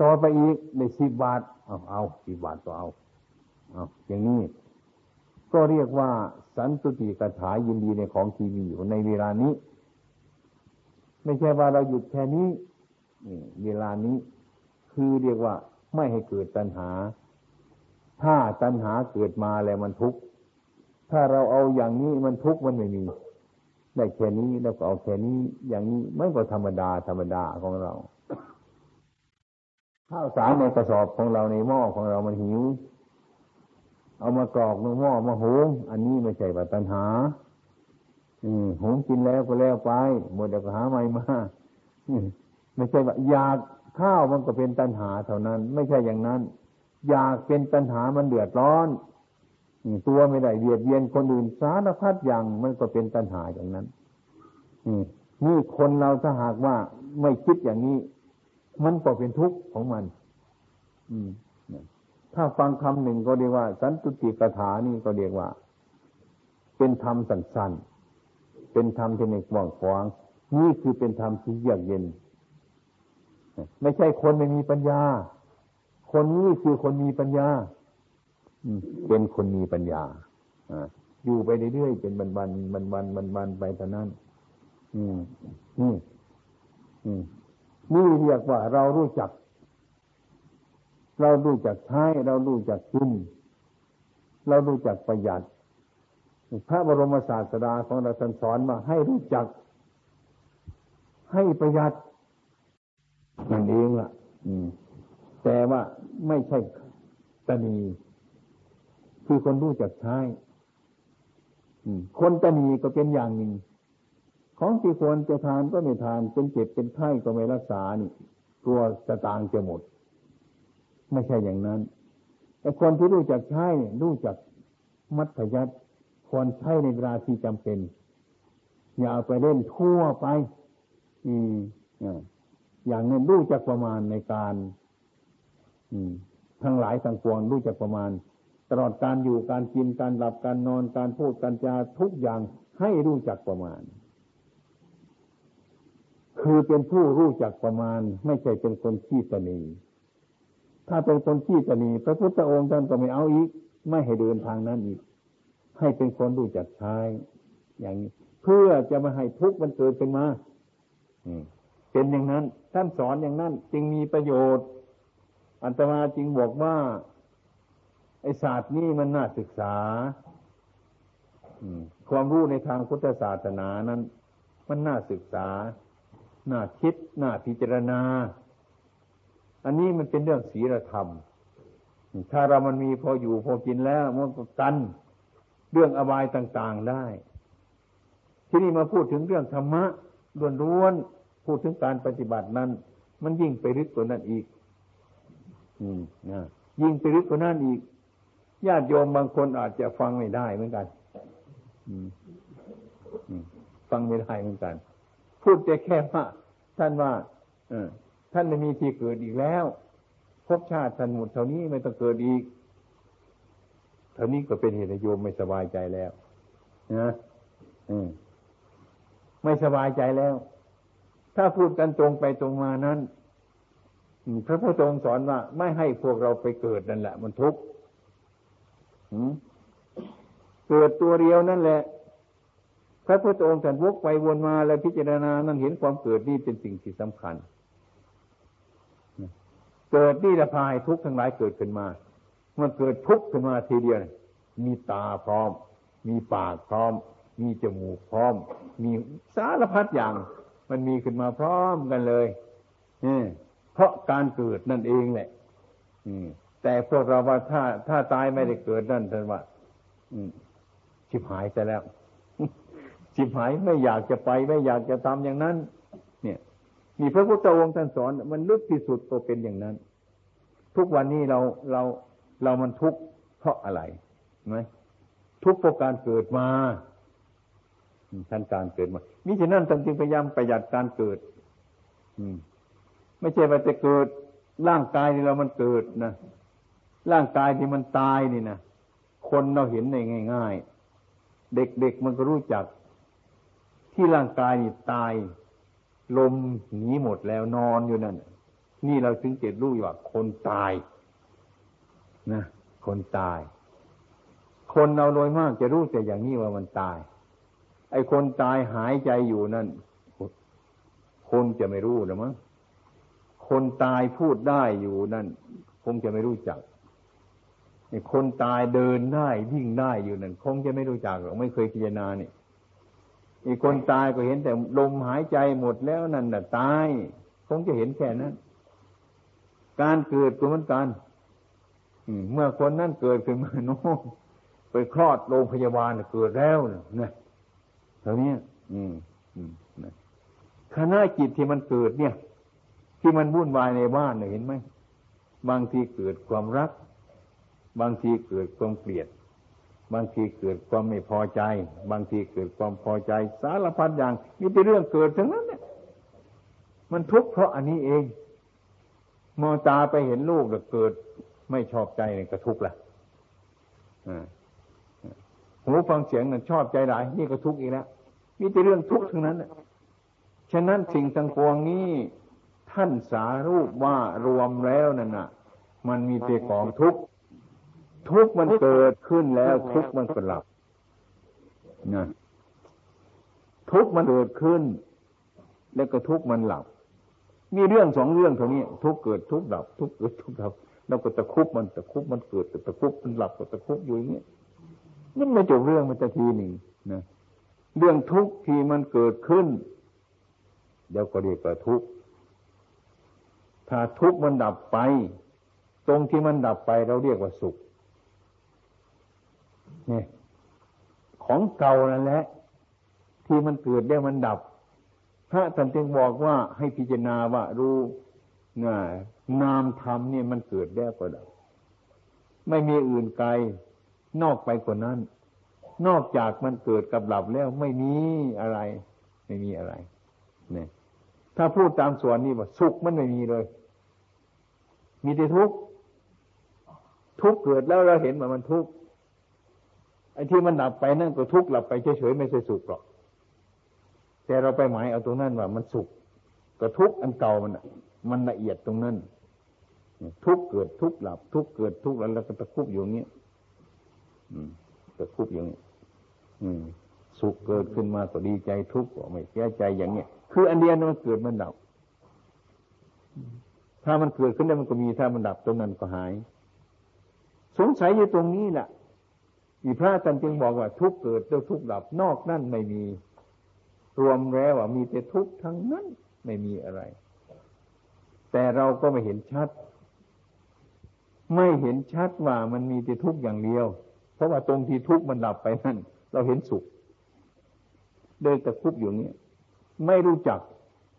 ต่อไปอีกในสิบบาท เอาเอาสิบบาทก็เอา เอาอย่างนี้ ก็เรียกว่าสันตุติกถายินดีในของที่มีอยู่ในเวลานี้ ไม่ใช่ว่าเราหยุดแค่นี้เวลานี้ คือเรียกว่าไม่ให้เกิดตัณหา ถ้าตัณหาเกิดมาแล้วมันทุกข์ถ้าเราเอาอย่างนี้มันทุกข์มันไม่มีได้แค่นี้แล้วก็เอาแค่นี้ อย่างนี้มันก็ธรรมดาธรรมดาของเรา ข้าวสารในกระสอบของเราในหม้อของเรามันหิว เอามากรอกในหม้อมาหุงอันนี้ไม่ใช่ว่าตัณหา อืมหุงกินแล้วก็แล้วไปหมดเดี๋ยวก็หาใหม่มาไม่ใช่ว่าอยากข้าวมันก็เป็นตัณหาเท่านั้น ไม่ใช่อย่างนั้น อยากเป็นปัญหามันเดือดร้อนตัวไม่ได้เบียดเบียนคนอื่นสารพัดอย่างมันก็เป็นปัญหาอย่างนั้นนี่คนเราถ้าหากว่าไม่คิดอย่างนี้ มันก็เป็นทุกข์ของมัน อืมถ้าฟังคำหนึ่งก็เรียกว่า สันตุติกถานี่ก็เรียกว่า เป็นธรรมสั้นๆเป็นธรรมที่ไม่กว้างขวาง นี่คือเป็นธรรมที่เยือกเย็น ไม่ใช่คนไม่มีปัญญา คนนี้คือคนมีปัญญาเป็นคนมีปัญญาอยู่ไปเรื่อยๆเป็นบันบันบันบันบันบันไปเท่านั้นนี่ นี่เรียกว่าเรารู้จัก เรารู้จักใช้เรารู้จักกินเรารู้จักประหยัด พระบรมศาสดาของเราสอนมาให้รู้จัก ให้ประหยัดนั่นเองล่ะ อืม แต่ว่าไม่ใช่ตนีคือคนรู้จักใช้คนจะมีก็เป็นอย่างหนึ่ง ของที่ควรจะทานก็ไม่ทานเป็นเจ็บเป็นไข้ก็ไม่รักษานี่กลัวจะตางจะหมด ไม่ใช่อย่างนั้น แต่คนที่รู้จักใช้รู้จักมัธยัติควรใช้ในเวลาที่จำเป็น อย่าเอาไปเล่นทั่วไป อืมอย่างนั้นรู้จักประมาณในการ อืมทั้งหลายทั้งปวงรู้จักประมาณ ตลอดการอยู่การกินการหลับการนอนการพูดการจาทุกอย่างให้รู้จักประมาณ คือเป็นผู้รู้จักประมาณ ไม่ใช่เป็นคนขี้ตนี ถ้าเป็นคนขี้ตนีพระพุทธองค์ท่านก็ไม่เอาอีก ไม่ให้เดินทางนั้นอีก ให้เป็นคนรู้จักใช้อย่างนี้ เพื่อจะมาให้ทุกข์มันเกิดขึ้นมาเป็นอย่างนั้น ท่านสอนอย่างนั้น จึงมีประโยชน์ อันตมาจึงบอกว่า ไอศาสตร์นี้มันน่าศึกษาความรู้ในทางพุทธศาสนานั้น มันน่าศึกษา น่าคิดน่าพิจารณา อันนี้มันเป็นเรื่องศีลธรรม ถ้าเรามันมีพออยู่พอกินแล้วมันก็กัน เรื่องอบายต่างๆได้ ที่นี่มาพูดถึงเรื่องธรรมะล้วนๆพูดถึงการปฏิบัตินั้น มันยิ่งไปรึกตัวนั้นอีก อืมนะยิ่งไปลึกกว่านั้นอีกญาติโยมบางคนอาจจะฟังไม่ได้เหมือนกันอืมฟังไม่ได้เหมือนกัน พูดแต่แค่ว่าท่านว่าท่านไม่มีที่เกิดอีกแล้วภพชาติท่านหมดเท่านี้ไม่ต้องเกิดอีก เท่านี้ก็เป็นเหตุโยมไม่สบายใจแล้วนะอืมไม่สบายใจแล้ว ถ้าพูดกันตรงไปตรงมานั้นพระพุทธองค์สอนว่า ไม่ให้พวกเราไปเกิดนั่นแหละ มันทุกข์เกิดตัวเดียวนั่นแหละ พระพุทธองค์ท่านวกไปวนมาแล้วพิจารณานั่นเห็นความเกิดนี่เป็นสิ่งที่สำคัญ เกิดนี่ละพายทุกข์ทั้งหลายเกิดขึ้นมา มันเกิดทุกข์ขึ้นมาทีเดียวมีตาพร้อม มีปากพร้อม มีจมูกพร้อม มีสารพัดอย่าง มันมีขึ้นมาพร้อมกันเลยเนี่ยเพราะการเกิดนั่นเองแหละแต่พวกเราว่าถ้าถ้าตายไม่ได้เกิดนั่นท่านว่าชิบหายไปแล้ว ชิบหายไม่อยากจะไปไม่อยากจะทำอย่างนั้น เนี่ยมีพระพุทธองค์ท่านสอน มันลึกที่สุดก็เป็นอย่างนั้น ทุกวันนี้เราเราเรามันทุกข์เพราะอะไรไหมทุกข์เพราะการเกิดมาท่านการเกิดมามิฉะนั้นท่านจึงพยายามประหยัดการเกิด อืม ไม่ใช่ว่าจะเกิดร่างกายที่เรามันเกิดนะร่างกายที่มันตายนี่นะคนเราเห็นในง่าย ๆ เด็กๆมันก็รู้จัก ที่ร่างกายนี่ตาย ลมหนีหมดแล้วนอนอยู่นั่นนี่เราถึงเจ็ดรู้ว่าคนตายนะคนตาย คนเราโดยมากจะรู้แต่อย่างนี้ว่ามันตาย ไอ้คนตายหายใจอยู่นั่นคนจะไม่รู้หรือมั้งคนตายพูดได้อยู่นั่นคงจะไม่รู้จักคนตายเดินได้วิ่งได้อยู่นั่นคงจะไม่รู้จักหรอกไม่เคยพิจารณาเนี่ย อีกคนตายก็เห็นแต่ลมหายใจหมดแล้วนั่นน่ะตาย คงจะเห็นแค่นั้น การเกิดก็เหมือนกันเมื่อคนนั้นเกิดขึ้นมาโน้ไปคลอดโรงพยาบาลเกิดแล้วนะเท่านี้อืมอืมคณะจิตที่มันเกิดเนี่ย ที่มันวุ่นวายในบ้านเนี่ยเห็นไหมบางทีเกิดความรัก บางทีเกิดความเกลียด บางทีเกิดความไม่พอใจ บางทีเกิดความพอใจ สารพัดอย่างมีแต่เรื่องเกิดทั้งนั้นเนี่ย มันทุกข์เพราะอันนี้เองมองตาไปเห็นลูกแล้วเกิด ไม่ชอบใจเนี่ยก็ทุกข์ละหูฟังเสียงนั่นชอบใจหลายนี่ก็ทุกข์อีกแล้วมีแต่เรื่องทุกข์ทั้งนั้นฉะนั้นสิ่งต่างปวงนี้ท่านสารูปว่ารวมแล้วนั่นน่ะ มันมีแต่ของทุกข์ ทุกข์มันเกิดขึ้นแล้ว ทุกข์มันก็หลับนะทุกข์มันเกิดขึ้น แล้วก็ทุกข์มันหลับ มีเรื่องสองเรื่องเท่านี้ ทุกข์เกิดทุกข์ดับ ทุกข์เกิดทุกข์ดับแล้วก็ตะคุบมันตะคุบมันเกิดตะคุบมันหลับก็ตะคุบอยู่อย่างนี้นี่ไม่จบเรื่องมันจะทีหนึ่งนะเรื่องทุกข์ที่มันเกิดขึ้นเดี๋ยวก็เรียกว่าทุกข์ถ้าทุกข์มันดับไป ตรงที่มันดับไปเราเรียกว่าสุข นี่ของเก่านั่นแหละที่มันเกิดได้มันดับ พระท่านจึงบอกว่าให้พิจารณาว่ารู้น่นามธรรมเนี่ยมันเกิดได้ก็ดับ ไม่มีอื่นไกล นอกไปกว่านั้น นอกจากมันเกิดกับหลับแล้วไม่มีอะไร ไม่มีอะไรเนี่ยถ้าพูดตามส่วนนี้ว่าสุขมันไม่มีเลย มีแต่ทุกข์ทุกข์เกิดแล้วเราเห็นว่ามันทุกข์ อ้ที่มันดับไปนั่นก็ทุกข์หลับไปเฉยๆไม่ใช่สุขหรอก แต่เราไปหมายเอาตรงนั้นว่ามันสุขก็ทุกข์อันเก่ามันมันละเอียดตรงนั้น ทุกเกิดทุกหลับ ทุกเกิดทุกแล้วเราก็ตะคุบอยู่อย่างนี้ตะคุบอย่างนี้สุขเกิดขึ้นมาก็ดีใจทุกข์ก็ไม่เสียใจอย่างเนี้ยคืออันเดียวมันเกิดมันดับ ถ้ามันเกิดขึ้นแล้วมันก็มีถ้ามันดับตรงนั้นก็หาย สงสัยอยู่ตรงนี้แหละ อีพระท่านจึงบอกว่าทุกเกิดแล้วทุกดับนอกนั่นไม่มี รวมแล้วว่ามีแต่ทุกทั้งนั้นไม่มีอะไร แต่เราก็ไม่เห็นชัด ไม่เห็นชัดว่ามันมีแต่ทุกข์อย่างเดียว เพราะว่าตรงที่ทุกข์มันดับไปนั่นเราเห็นสุขเดินตะคุบอยู่นี้ไม่รู้จัก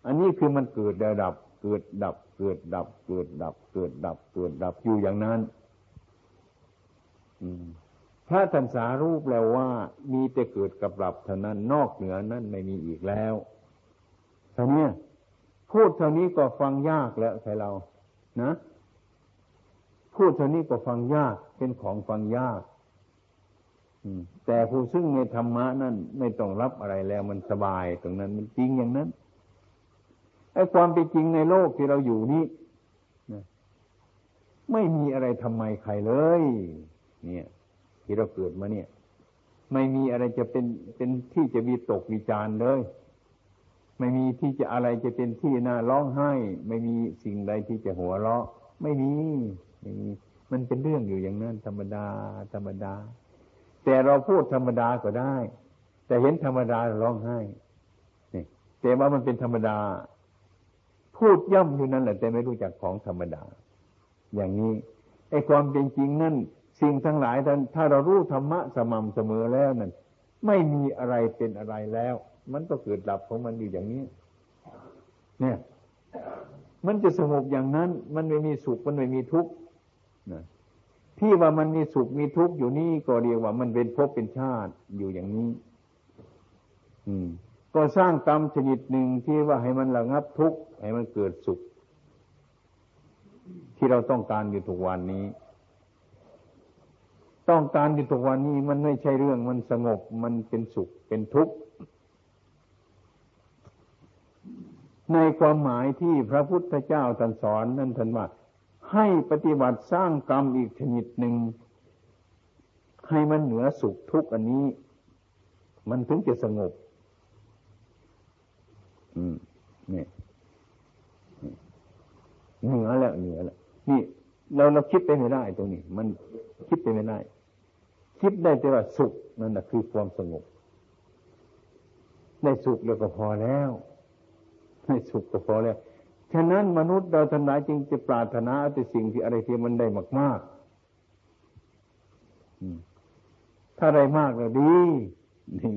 อันนี้คือมันเกิดดับ เกิดดับ เกิดดับ เกิดดับ เกิดดับ เกิดดับอยู่อย่างนั้น พระทันสารูปแล้วว่ามีแต่เกิดกับดับเท่านั้นนอกเหนือนั้นไม่มีอีกแล้วท่านี้พูดเท่านี้ก็ฟังยากแล้วใช่เรานะพูดเท่านี้ก็ฟังยากเป็นของฟังยากแต่ผู้ซึ่งในธรรมะนั่นไม่ต้องรับอะไรแล้วมันสบายตรงนั้นมันจริงอย่างนั้นไอ้ความเป็นจริงในโลกที่เราอยู่นี้ไม่มีอะไรทำไมใครเลย เนี่ย ที่เราเกิดมาเนี่ย ไม่มีอะไรจะเป็นเป็นที่จะมีตกวิจารเลย ไม่มีที่จะอะไรจะเป็นที่น่าร้องไห้ ไม่มีสิ่งใดที่จะหัวเราะ ไม่มีไม่มีมันเป็นเรื่องอยู่อย่างนั้นธรรมดา ธรรมดา แต่เราพูดธรรมดาก็ได้ แต่เห็นธรรมดาร้องไห้นี่แต่ว่ามันเป็นธรรมดา พูดย่ำอยู่นั่นแหละแต่ไม่รู้จักของธรรมดา อย่างนี้ไอ้ความเป็นจริงนั่น สิ่งทั้งหลายถ้าเรารู้ธรรมะสม่ำเสมอแล้วนั่นไม่มีอะไรเป็นอะไรแล้ว มันก็เกิดดับของมันอยู่อย่างนี้ เนี่ย มันจะสงบอย่างนั้น มันไม่มีสุขมันไม่มีทุกข์นะที่ว่ามันมีสุขมีทุกข์อยู่นี่ก็เรียกว่า มันเป็นภพเป็นชาติอยู่อย่างนี้ อืม ก็สร้างกรรมชนิดหนึ่งที่ว่าให้มันระงับทุกข์ให้มันเกิดสุข ที่เราต้องการอยู่ทุกวันนี้ ต้องการอยู่ทุกวันนี้มันไม่ใช่เรื่องมันสงบมันเป็นสุขเป็นทุกข์ในความหมายที่พระพุทธเจ้าท่านสอนนั่นท่านว่าให้ปฏิบัติสร้างกรรมอีกชนิดหนึ่ง ให้มันเหนือสุขทุกข์อันนี้ มันถึงจะสงบ อืมนี่เหนือแล้วเหนือแล้วนี่เราเราคิดไปไม่ได้ตรงนี้ มันคิดไปไม่ได้ คิดได้แต่ว่าสุขนั่นแหะคือความสงบได้สุขแล้วก็พอแล้วให้สุขก็พอแล้วฉะนั้นมนุษย์เราทั้งหลายจึงจะปรารถนาแต่สิ่งที่อะไรที่มันได้มากมากถ้าได้มากก็ดีดี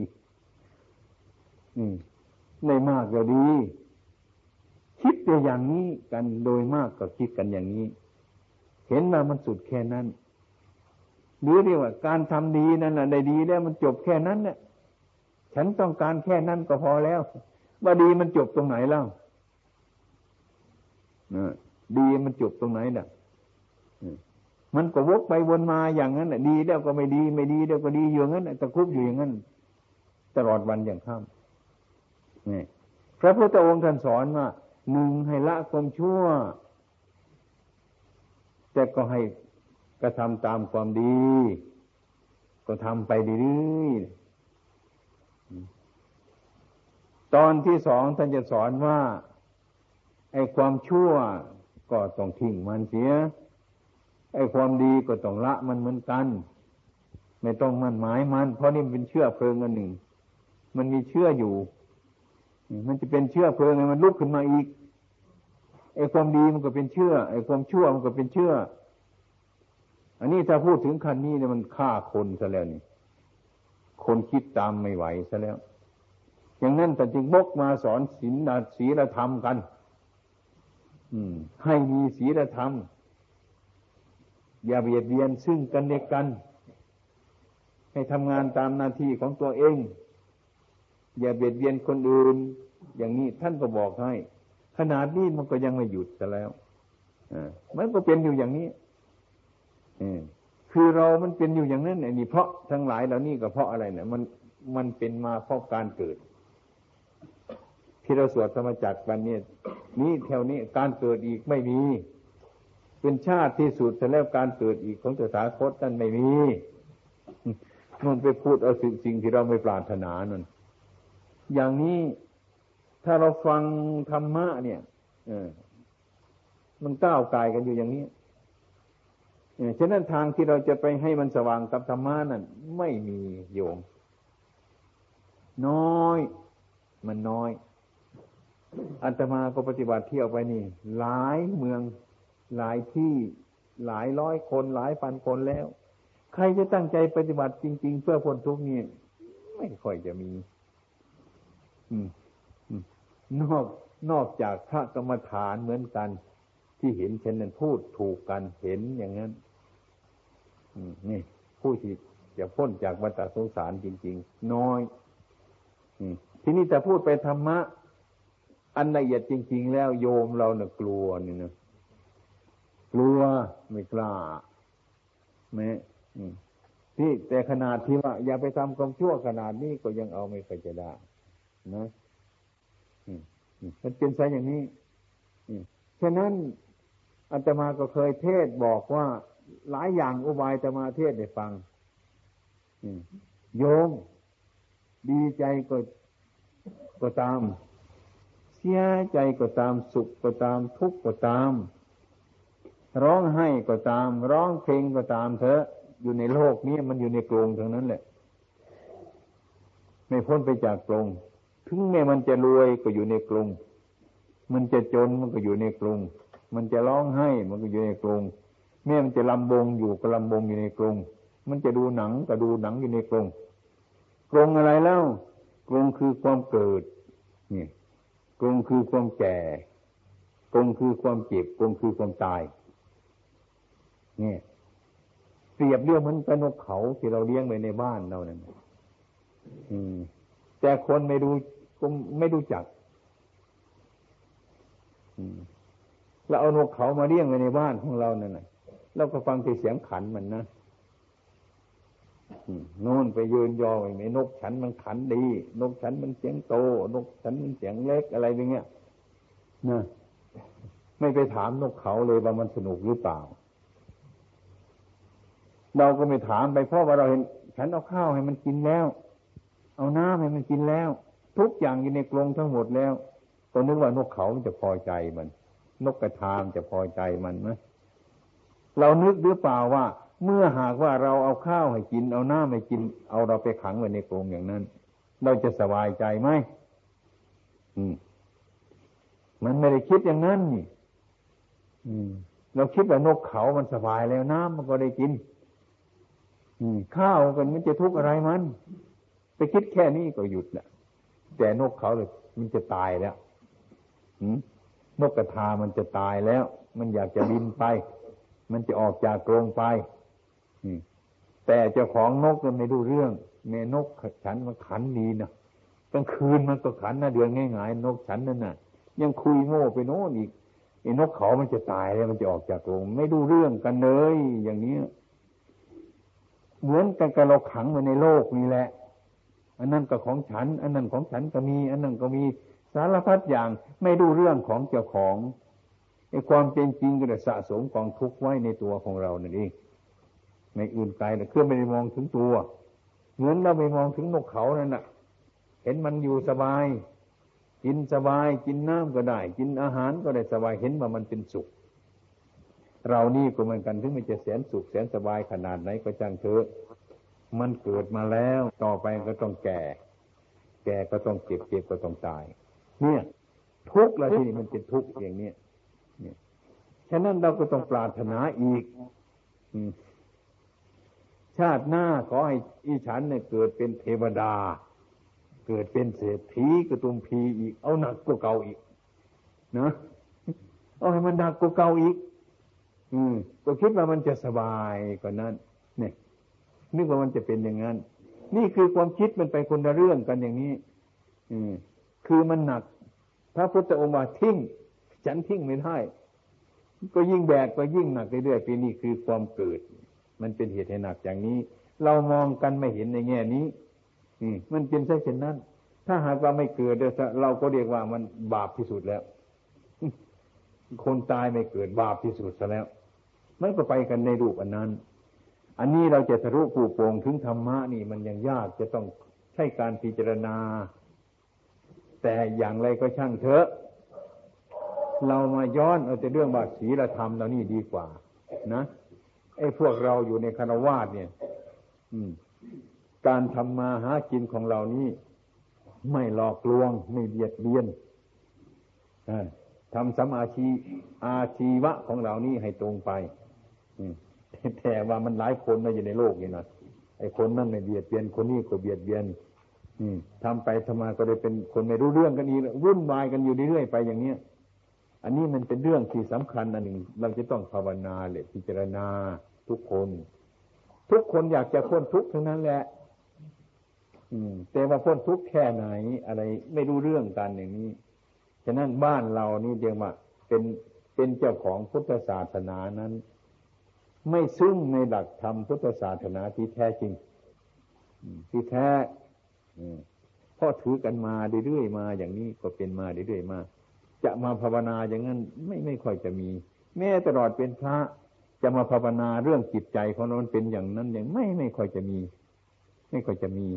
ได้มากก็ดี คิดแต่อย่างนี้กันโดยมากก็คิดกันอย่างนี้ เห็นมามันสุดแค่นั้น หรือเรียกว่าการทำดีนั่นแหละได้ดีแล้วมันจบแค่นั้นเนี่ยฉันต้องการแค่นั้นก็พอแล้ว ว่าดีมันจบตรงไหนเล่าดีมันจบตรงไหนน่ะมันก็วกไปวนมาอย่างนั้นดีแล้วก็ไม่ดีไม่ดีแล้วก็ดีอยู่งั้นตะคุบอยู่อย่างนั้น ตลอดวันอย่างข้ามนี่พระพุทธองค์ท่านสอนว่าหนึ่งให้ละความชั่ว แต่ก็ให้ กระทำตามความดี ก็ทำไปดีๆตอนที่สองท่านจะสอนว่า ไอ้ความชั่วก็ต้องทิ้งมันเสีย ไอ้ความดีก็ต้องละมันเหมือนกัน ไม่ต้องมันหมายมัน เพราะนี่มันเป็นเชื่อเพลิงอันหนึ่ง มันมีเชื่ออยู่ มันจะเป็นเชื่อเพลิงไงมันลุกขึ้นมาอีก ไอ้ความดีมันก็เป็นเชื่อ ไอ้ความชั่วมันก็เป็นเชื่อ อันนี้ถ้าพูดถึงคันนี้เนี่ยมันฆ่าคนซะแล้วนี่ คนคิดตามไม่ไหวซะแล้ว อย่างนั้นแต่จึงบกมาสอนศีลศีลธรรมกัน อืม ให้มีศีลธรรม อย่าเบียดเบียนซึ่งกันและกัน ให้ทำงานตามหน้าที่ของตัวเอง อย่าเบียดเบียนคนอื่น อย่างนี้ท่านก็บอกให้ ขนาดนี้มันก็ยังไม่หยุดซะแล้วมันก็เป็นอยู่อย่างนี้ คือเรามันเป็นอยู่อย่างนั้นไอ้นี่เพราะทั้งหลายเหล่านี้ก็เพราะอะไรเนี่ยมันมันเป็นมาเพราะการเกิด ที่เราสวดธรรมจักรวันนี้นี้แถวนี้การเกิดอีกไม่มี เป็นชาติที่สุดแต่แล้วการเกิดอีกของตถาคตนั่นไม่มีมันไปพูดเอาสิ่งสิ่งที่เราไม่ปรารถนานั่นอย่างนี้ถ้าเราฟังธรรมะเนี่ยเออมันก้าวกายกันอยู่อย่างนี้ ฉะนั้นทางที่เราจะไปให้มันสว่างกับธรรมะนั่นไม่มีโยม น้อย มันน้อย อันตมาก็ปฏิบัติเที่ยวไปนี่ หลายเมืองหลายที่หลายร้อยคนหลายพันคนแล้ว ใครจะตั้งใจปฏิบัติจริง ๆ เพื่อพ้นทุกข์นี่ไม่ค่อยจะมี อืมนอกนอกจากพระกรรมฐานเหมือนกัน ที่เห็นเช่นนั้นพูดถูกกันเห็นอย่างนั้น นี่ผู้ที่จะพ้นจากวัฏสงสารจริง ๆ น้อยทีนี้แต่พูดไปธรรมะ อันละเอียดจริง ๆ แล้วโยมเราเนะ่ะกลัวนี่นะกลัวไม่กล้าแม้ที่แต่ขนาดที่ว่า อย่าไปทำความชั่วขนาดนี้ก็ยังเอาไม่เคยจะได้นะมันเป็นไซอย่างนี้ฉะนั้นอาตมาก็เคยเทศบอกว่า หลายอย่างอุบายตมาเทศได้ฟังโยมดีใจก็ก็ตาม เสียใจก็ตามสุขก็ตาม ทุกข์ก็ตาม ร้องไห้ก็ตาม ร้องเพลงก็ตามเถอะอยู่ในโลกนี้มันอยู่ในกรงทั้งนั้นแหละ ไม่พ้นไปจากกรงถึงแม้มันจะรวยก็อยู่ในกรงมันจะจนมันก็อยู่ในกรงมันจะร้องไห้มันก็อยู่ในกรง แม่มันจะลำบงอยู่ก็ลำบงอยู่ในกรง มันจะดูหนังก็ดูหนังอยู่ในกรงกรงอะไรแล้ว กรงคือความเกิดนี่กรงคือความแก่กรงคือความเจ็บกรงคือความตายนี่เปรียบเรียกมันเป็นนกเขาที่เราเลี้ยงไว้ในบ้านเราเนั่นอืมแต่คนไม่ดูก็ไม่ดูจักอืมเราเอานกเขามาเลี้ยงไว้ในบ้านของเรานั่นแหละ เราก็ฟังแต่เสียงขันมันนะโน่นไปยืนยอไอ้นกฉันมันขันดี นกฉันมันเสียงโต นกฉันมันเสียงเล็กอะไรอย่างเงี้ยนะไม่ไปถามนกเขาเลยว่ามันสนุกหรือเปล่า เราก็ไม่ถามไปเพราะว่าเราเห็น ฉันเอาข้าวให้มันกินแล้ว เอาน้ำให้มันกินแล้ว ทุกอย่างอยู่ในกรงทั้งหมดแล้วก็นึกว่านกเขามันจะพอใจมัน นกกระทามจะพอใจมันไหม เรานึกหรือเปล่าว่า เมื่อหากว่าเราเอาข้าวให้กิน เอาน้ำให้กิน เอาเราไปขังไว้ในกรงอย่างนั้น เราจะสบายใจไหมอืม มันไม่ได้คิดอย่างนั้นนี่ อืม เราคิดว่านกเขามันสบายแล้วน้ำมันก็ได้กิน อืม ข้าวกันมันจะทุกข์อะไรมัน ไปคิดแค่นี้ก็หยุดแหละแต่นกเขาเลยมันจะตายแล้วนกกระทามันจะตายแล้ว มันอยากจะบินไป มันจะออกจากกรงไปแต่เจ้าของนกมันไม่รู้เรื่องแม่นกฉันมันขันดีนะกลางคืนมันก็ขันนะเดือนง่ายๆนกฉันนั่นน่ะ ยังคุยโง่ไปโน่นอีกไอ้นกเขามันจะตายแล้วมันจะออกจากกรงไม่ดูเรื่องกันเลยอย่างนี้เหมือนกันกับเราขังไว้ในโลกนี่แหละ อันนั้นก็ของฉัน อันนั้นของฉันก็มี อันนั้นก็มีสารพัดอย่างไม่ดูเรื่องของเจ้าของ ไอ้ความเป็นจริงก็จะสะสมกองทุกข์ไว้ในตัวของเรานั่นเองในอื่นไกลแต่เครื่องไม่ได้มองถึงตัวเหมือนเราไม่มองถึงนกเขานั่นน่ะ เห็นมันอยู่สบาย กินสบายกินน้ำก็ได้ กินอาหารก็ได้สบายเห็นว่ามันเป็นสุข เรานี่ก็เหมือนกันถึงมันจะแสนสุขแสนสบายขนาดไหนก็จังเถอะมันเกิดมาแล้วต่อไปก็ต้องแก่ แก่ก็ต้องเจ็บเจ็บก็ต้องตาย เนี่ย ทุกข์แล้วที่นี่มันเป็นทุกข์อย่างเนี้ย ฉะนั้นเราก็ต้องปรารถนาอีกชาติหน้าขอให้อีฉันเนี่ยเกิดเป็นเทวดา เกิดเป็นเศรษฐีกระตุมพีอีก เอาหนักกว่าเก่าอีกนะเอาให้มันหนักกว่าเก่าอีก อืม ก็คิดว่ามันจะสบายกว่านั้นเนี่ยนึกว่ามันจะเป็นอย่างนั้น นี่คือความคิดมันไปคนละเรื่องกันอย่างนี้ อืม คือมันหนัก พระพุทธองค์ว่าทิ้ง ฉันทิ้งไม่ได้ ก็ยิ่งแบกก็ยิ่งหนักเรื่อยๆปีนี้คือความเกิด มันเป็นเหตุให้หนักอย่างนี้ เรามองกันไม่เห็นในแง่นี้อืมมันเป็นเช่นนั้น ถ้าหากว่าไม่เกิดเราก็เรียกว่ามันบาปที่สุดแล้ว คนตายไม่เกิดบาปที่สุดซะแล้ว มันก็ไปกันในรูปอันนั้น อันนี้เราจะทะลุปูโปงถึงธรรมะนี่ มันยังยากจะต้องใช้การพิจารณา แต่อย่างไรก็ช่างเถอะ เรามาย้อนเอาแต่เรื่องบาศีลธรรมเรานี่ดีกว่า นะไอ้พวกเราอยู่ในคารวาสเนี่ย อืม การทำมาหากินของเรานี่ไม่หลอกลวง ไม่เบียดเบียนทำสมาชีอาชีวะของเรานี่ให้ตรงไปแต่ว่ามันหลายคนมาอยู่ในโลกนี่นะไอ้คนนั่นไม่เบียดเบียนคนนี้ก็เบียดเบียนทำไปทำมาก็เลยเป็นคนไม่รู้เรื่องกันอีกวุ่นวายกันอยู่เรื่อยๆไปอย่างเนี้ย อันนี้มันเป็นเรื่องที่สำคัญอันหนึ่ง เราจะต้องภาวนาเลยพิจารณาทุกคน ทุกคนอยากจะพ้นทุกข์ทั้งนั้นแหละ อืม แต่ว่าพ้นทุกข์แค่ไหน อะไรไม่รู้เรื่องกันอย่างนี้ ฉะนั้นบ้านเรานี่เดียวว่าเป็นเป็นเจ้าของพุทธศาสนานั้น ไม่ซึ่งในหลักธรรมพุทธศาสนาที่แท้จริงที่แท้พ่อถือกันมาเรื่อยๆมาอย่างนี้ก็เป็นมาเรื่อยๆมา จะมาภาวนาอย่างนั้นไม่ไม่ค่อยจะมี แม้ตลอดเป็นพระจะมาภาวนาเรื่องจิตใจของเราเป็นอย่างนั้นอย่างไม่ไม่ค่อยจะมี ไม่ค่อยจะมี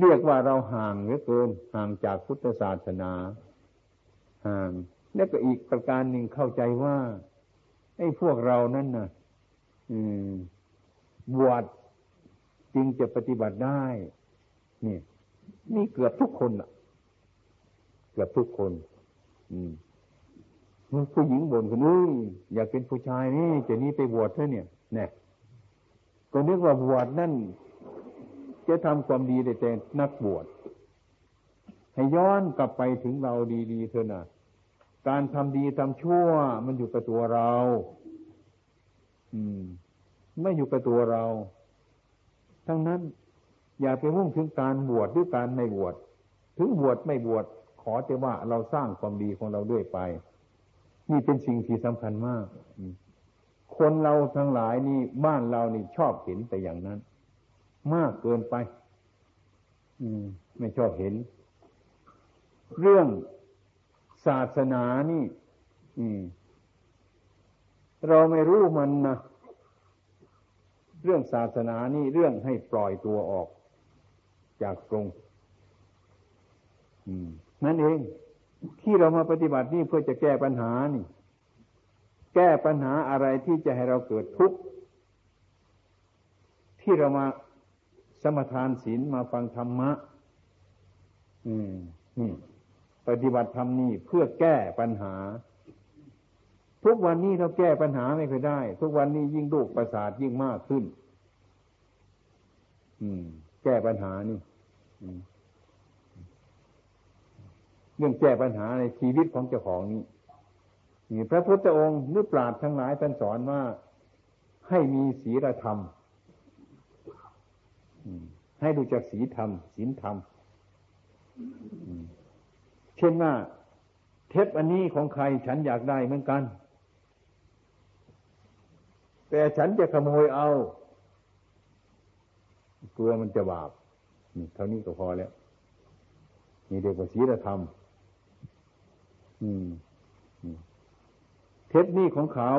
เรียกว่าเราห่างเหลือเกินห่างจากพุทธศาสนาห่างแล้วก็อีกประการหนึ่งเข้าใจว่าไอ้พวกเรานั้นน่ะ อืม บวชจึงจะปฏิบัติได้ นี่นี่เกือบทุกคนอะ เกือบทุกคน ผู้หญิงบ่นคนนี้อยากเป็นผู้ชายนี่จะนี้ไปบวชเถอะเนี่ยเนี่ยก็นึกว่าบวชนั่นจะทำความดีแต่นักบวชให้ย้อนกลับไปถึงเราดีๆเถอะนะการทำดีทำชั่ว มันอยู่กับตัวเรา อืม ไม่อยู่กับตัวเรา ทั้งนั้น อย่าไปมุ่งถึงการบวชหรือการไม่บวชถึงบวชไม่บวช อแต่ว่าเราสร้างความดีของเราด้วยไป นี่เป็นสิ่งที่สำคัญมาก คนเราทั้งหลายนี่บ้านเรานี่ชอบเห็นแต่อย่างนั้น มากเกินไป อืม ไม่ชอบเห็น เรื่องศาสนานี่ อืม เราไม่รู้มันนะเรื่องศาสนานี่เรื่องให้ปล่อยตัวออกจากตรง นั่นเอง ที่เรามาปฏิบัตินี่เพื่อจะแก้ปัญหานี่ แก้ปัญหาอะไรที่จะให้เราเกิดทุกข์ที่เรามาสมทานศีลมาฟังธรรมะ อืมนี่ปฏิบัติธรรมนี่เพื่อแก้ปัญหา ทุกวันนี้เราแก้ปัญหาไม่เคยได้ ทุกวันนี้ยิ่งดุประสาทยิ่งมากขึ้น อืม แก้ปัญหานี่ เรื่องแก้ปัญหาในชีวิตของเจ้าของนี้นี่พระพุทธองค์หรือปราดทั้งหลายท่านสอนว่าให้มีศีลธรรม ให้ดูจากศีลธรรมศีลธรรม เช่นว่าเทปอันนี้ของใครฉันอยากได้เหมือนกัน แต่ฉันจะขโมยเอา กลัวมันจะบาปเท่านี้ก็พอแล้วนี่เรียกว่าศีลธรรม เทปนี้ของเขา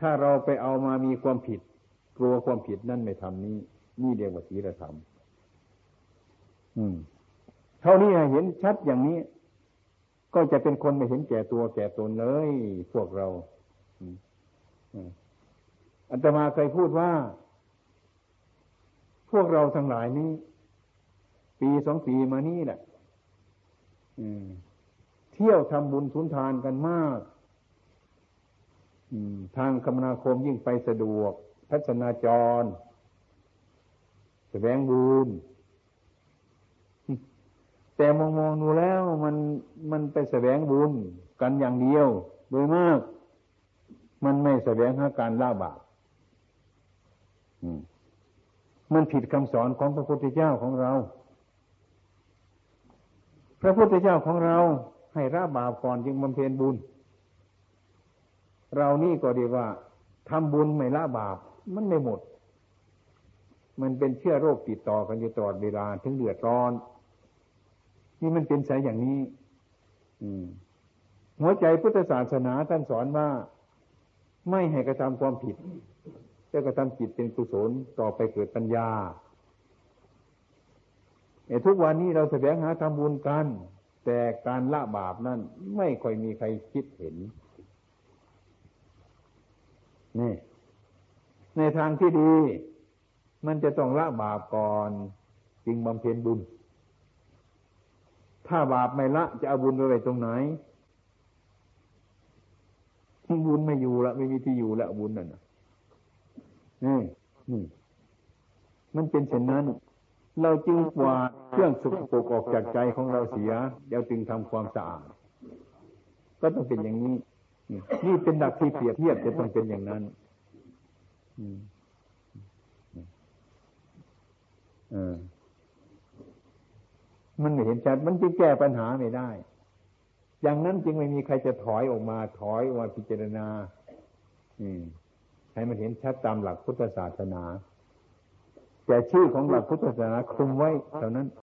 ถ้าเราไปเอามามีความผิด กลัวความผิดนั่นไม่ทำนี้ นี่เรียกว่าศีลธรรมเท่านี้เห็นชัดอย่างนี้ ก็จะเป็นคนไม่เห็นแก่ตัวแก่ตนเลย พวกเราอัตมาเคยพูดว่า พวกเราทั้งหลายนี้ ปีสองปีมานี่แหละ เที่ยวทำบุญสุนทานกันมากทางคมนาคมยิ่งไปสะดวก ทัศนาจรแสวงบุญแต่มองมองดูแล้วมันมันไปแสวงบุญกันอย่างเดียว โดยมาก มันไม่แสวงหาการละบาปมันผิดคำสอนของพระพุทธเจ้าของเรา พระพุทธเจ้าของเรา ให้ละบาปก่อนจึงบำเพ็ญบุญ เรานี่ก็ดีว่าทำบุญไม่ละบาป มันไม่หมด มันเป็นเชื้อโรคติดต่อกันอยู่ตลอดเวลาถึงเดือดร้อน นี่มันเป็นสายอย่างนี้ อืม หัวใจพุทธศาสนาท่านสอนว่าไม่ให้กระทำความผิดจะกระทำจิตเป็นกุศลต่อไปเกิดปัญญาไอ้ทุกวันนี้เราแสวงหาทำบุญกัน แต่การละบาปนั่นไม่ค่อยมีใครคิดเห็น นี่ ในทางที่ดี มันจะต้องละบาปก่อน จึงบำเพ็ญบุญ ถ้าบาปไม่ละจะเอาบุญไปไว้ตรงไหน บุญไม่อยู่ละไม่มีที่อยู่ละบุญนั่นนี่นี่มันเป็นเช่นนั้น เราจึงกวาดเครื่องสกปรกออกจากใจของเราเสียแล้วจึงทำความสะอาดก็ต้องเป็นอย่างนี้ นี่เป็นดักที่เปรียบเทียบจะต้องเป็นอย่างนั้นมันไม่เห็นชัดมันจะแก้ปัญหาไม่ได้ อย่างนั้นจึงไม่มีใครจะถอยออกมา ถอยออกมาพิจารณาอืมให้มันเห็นชัดตามหลักพุทธศาสนา แต่ชื่อของหลักพุทธศาสนาคุมไว้เท่านั้น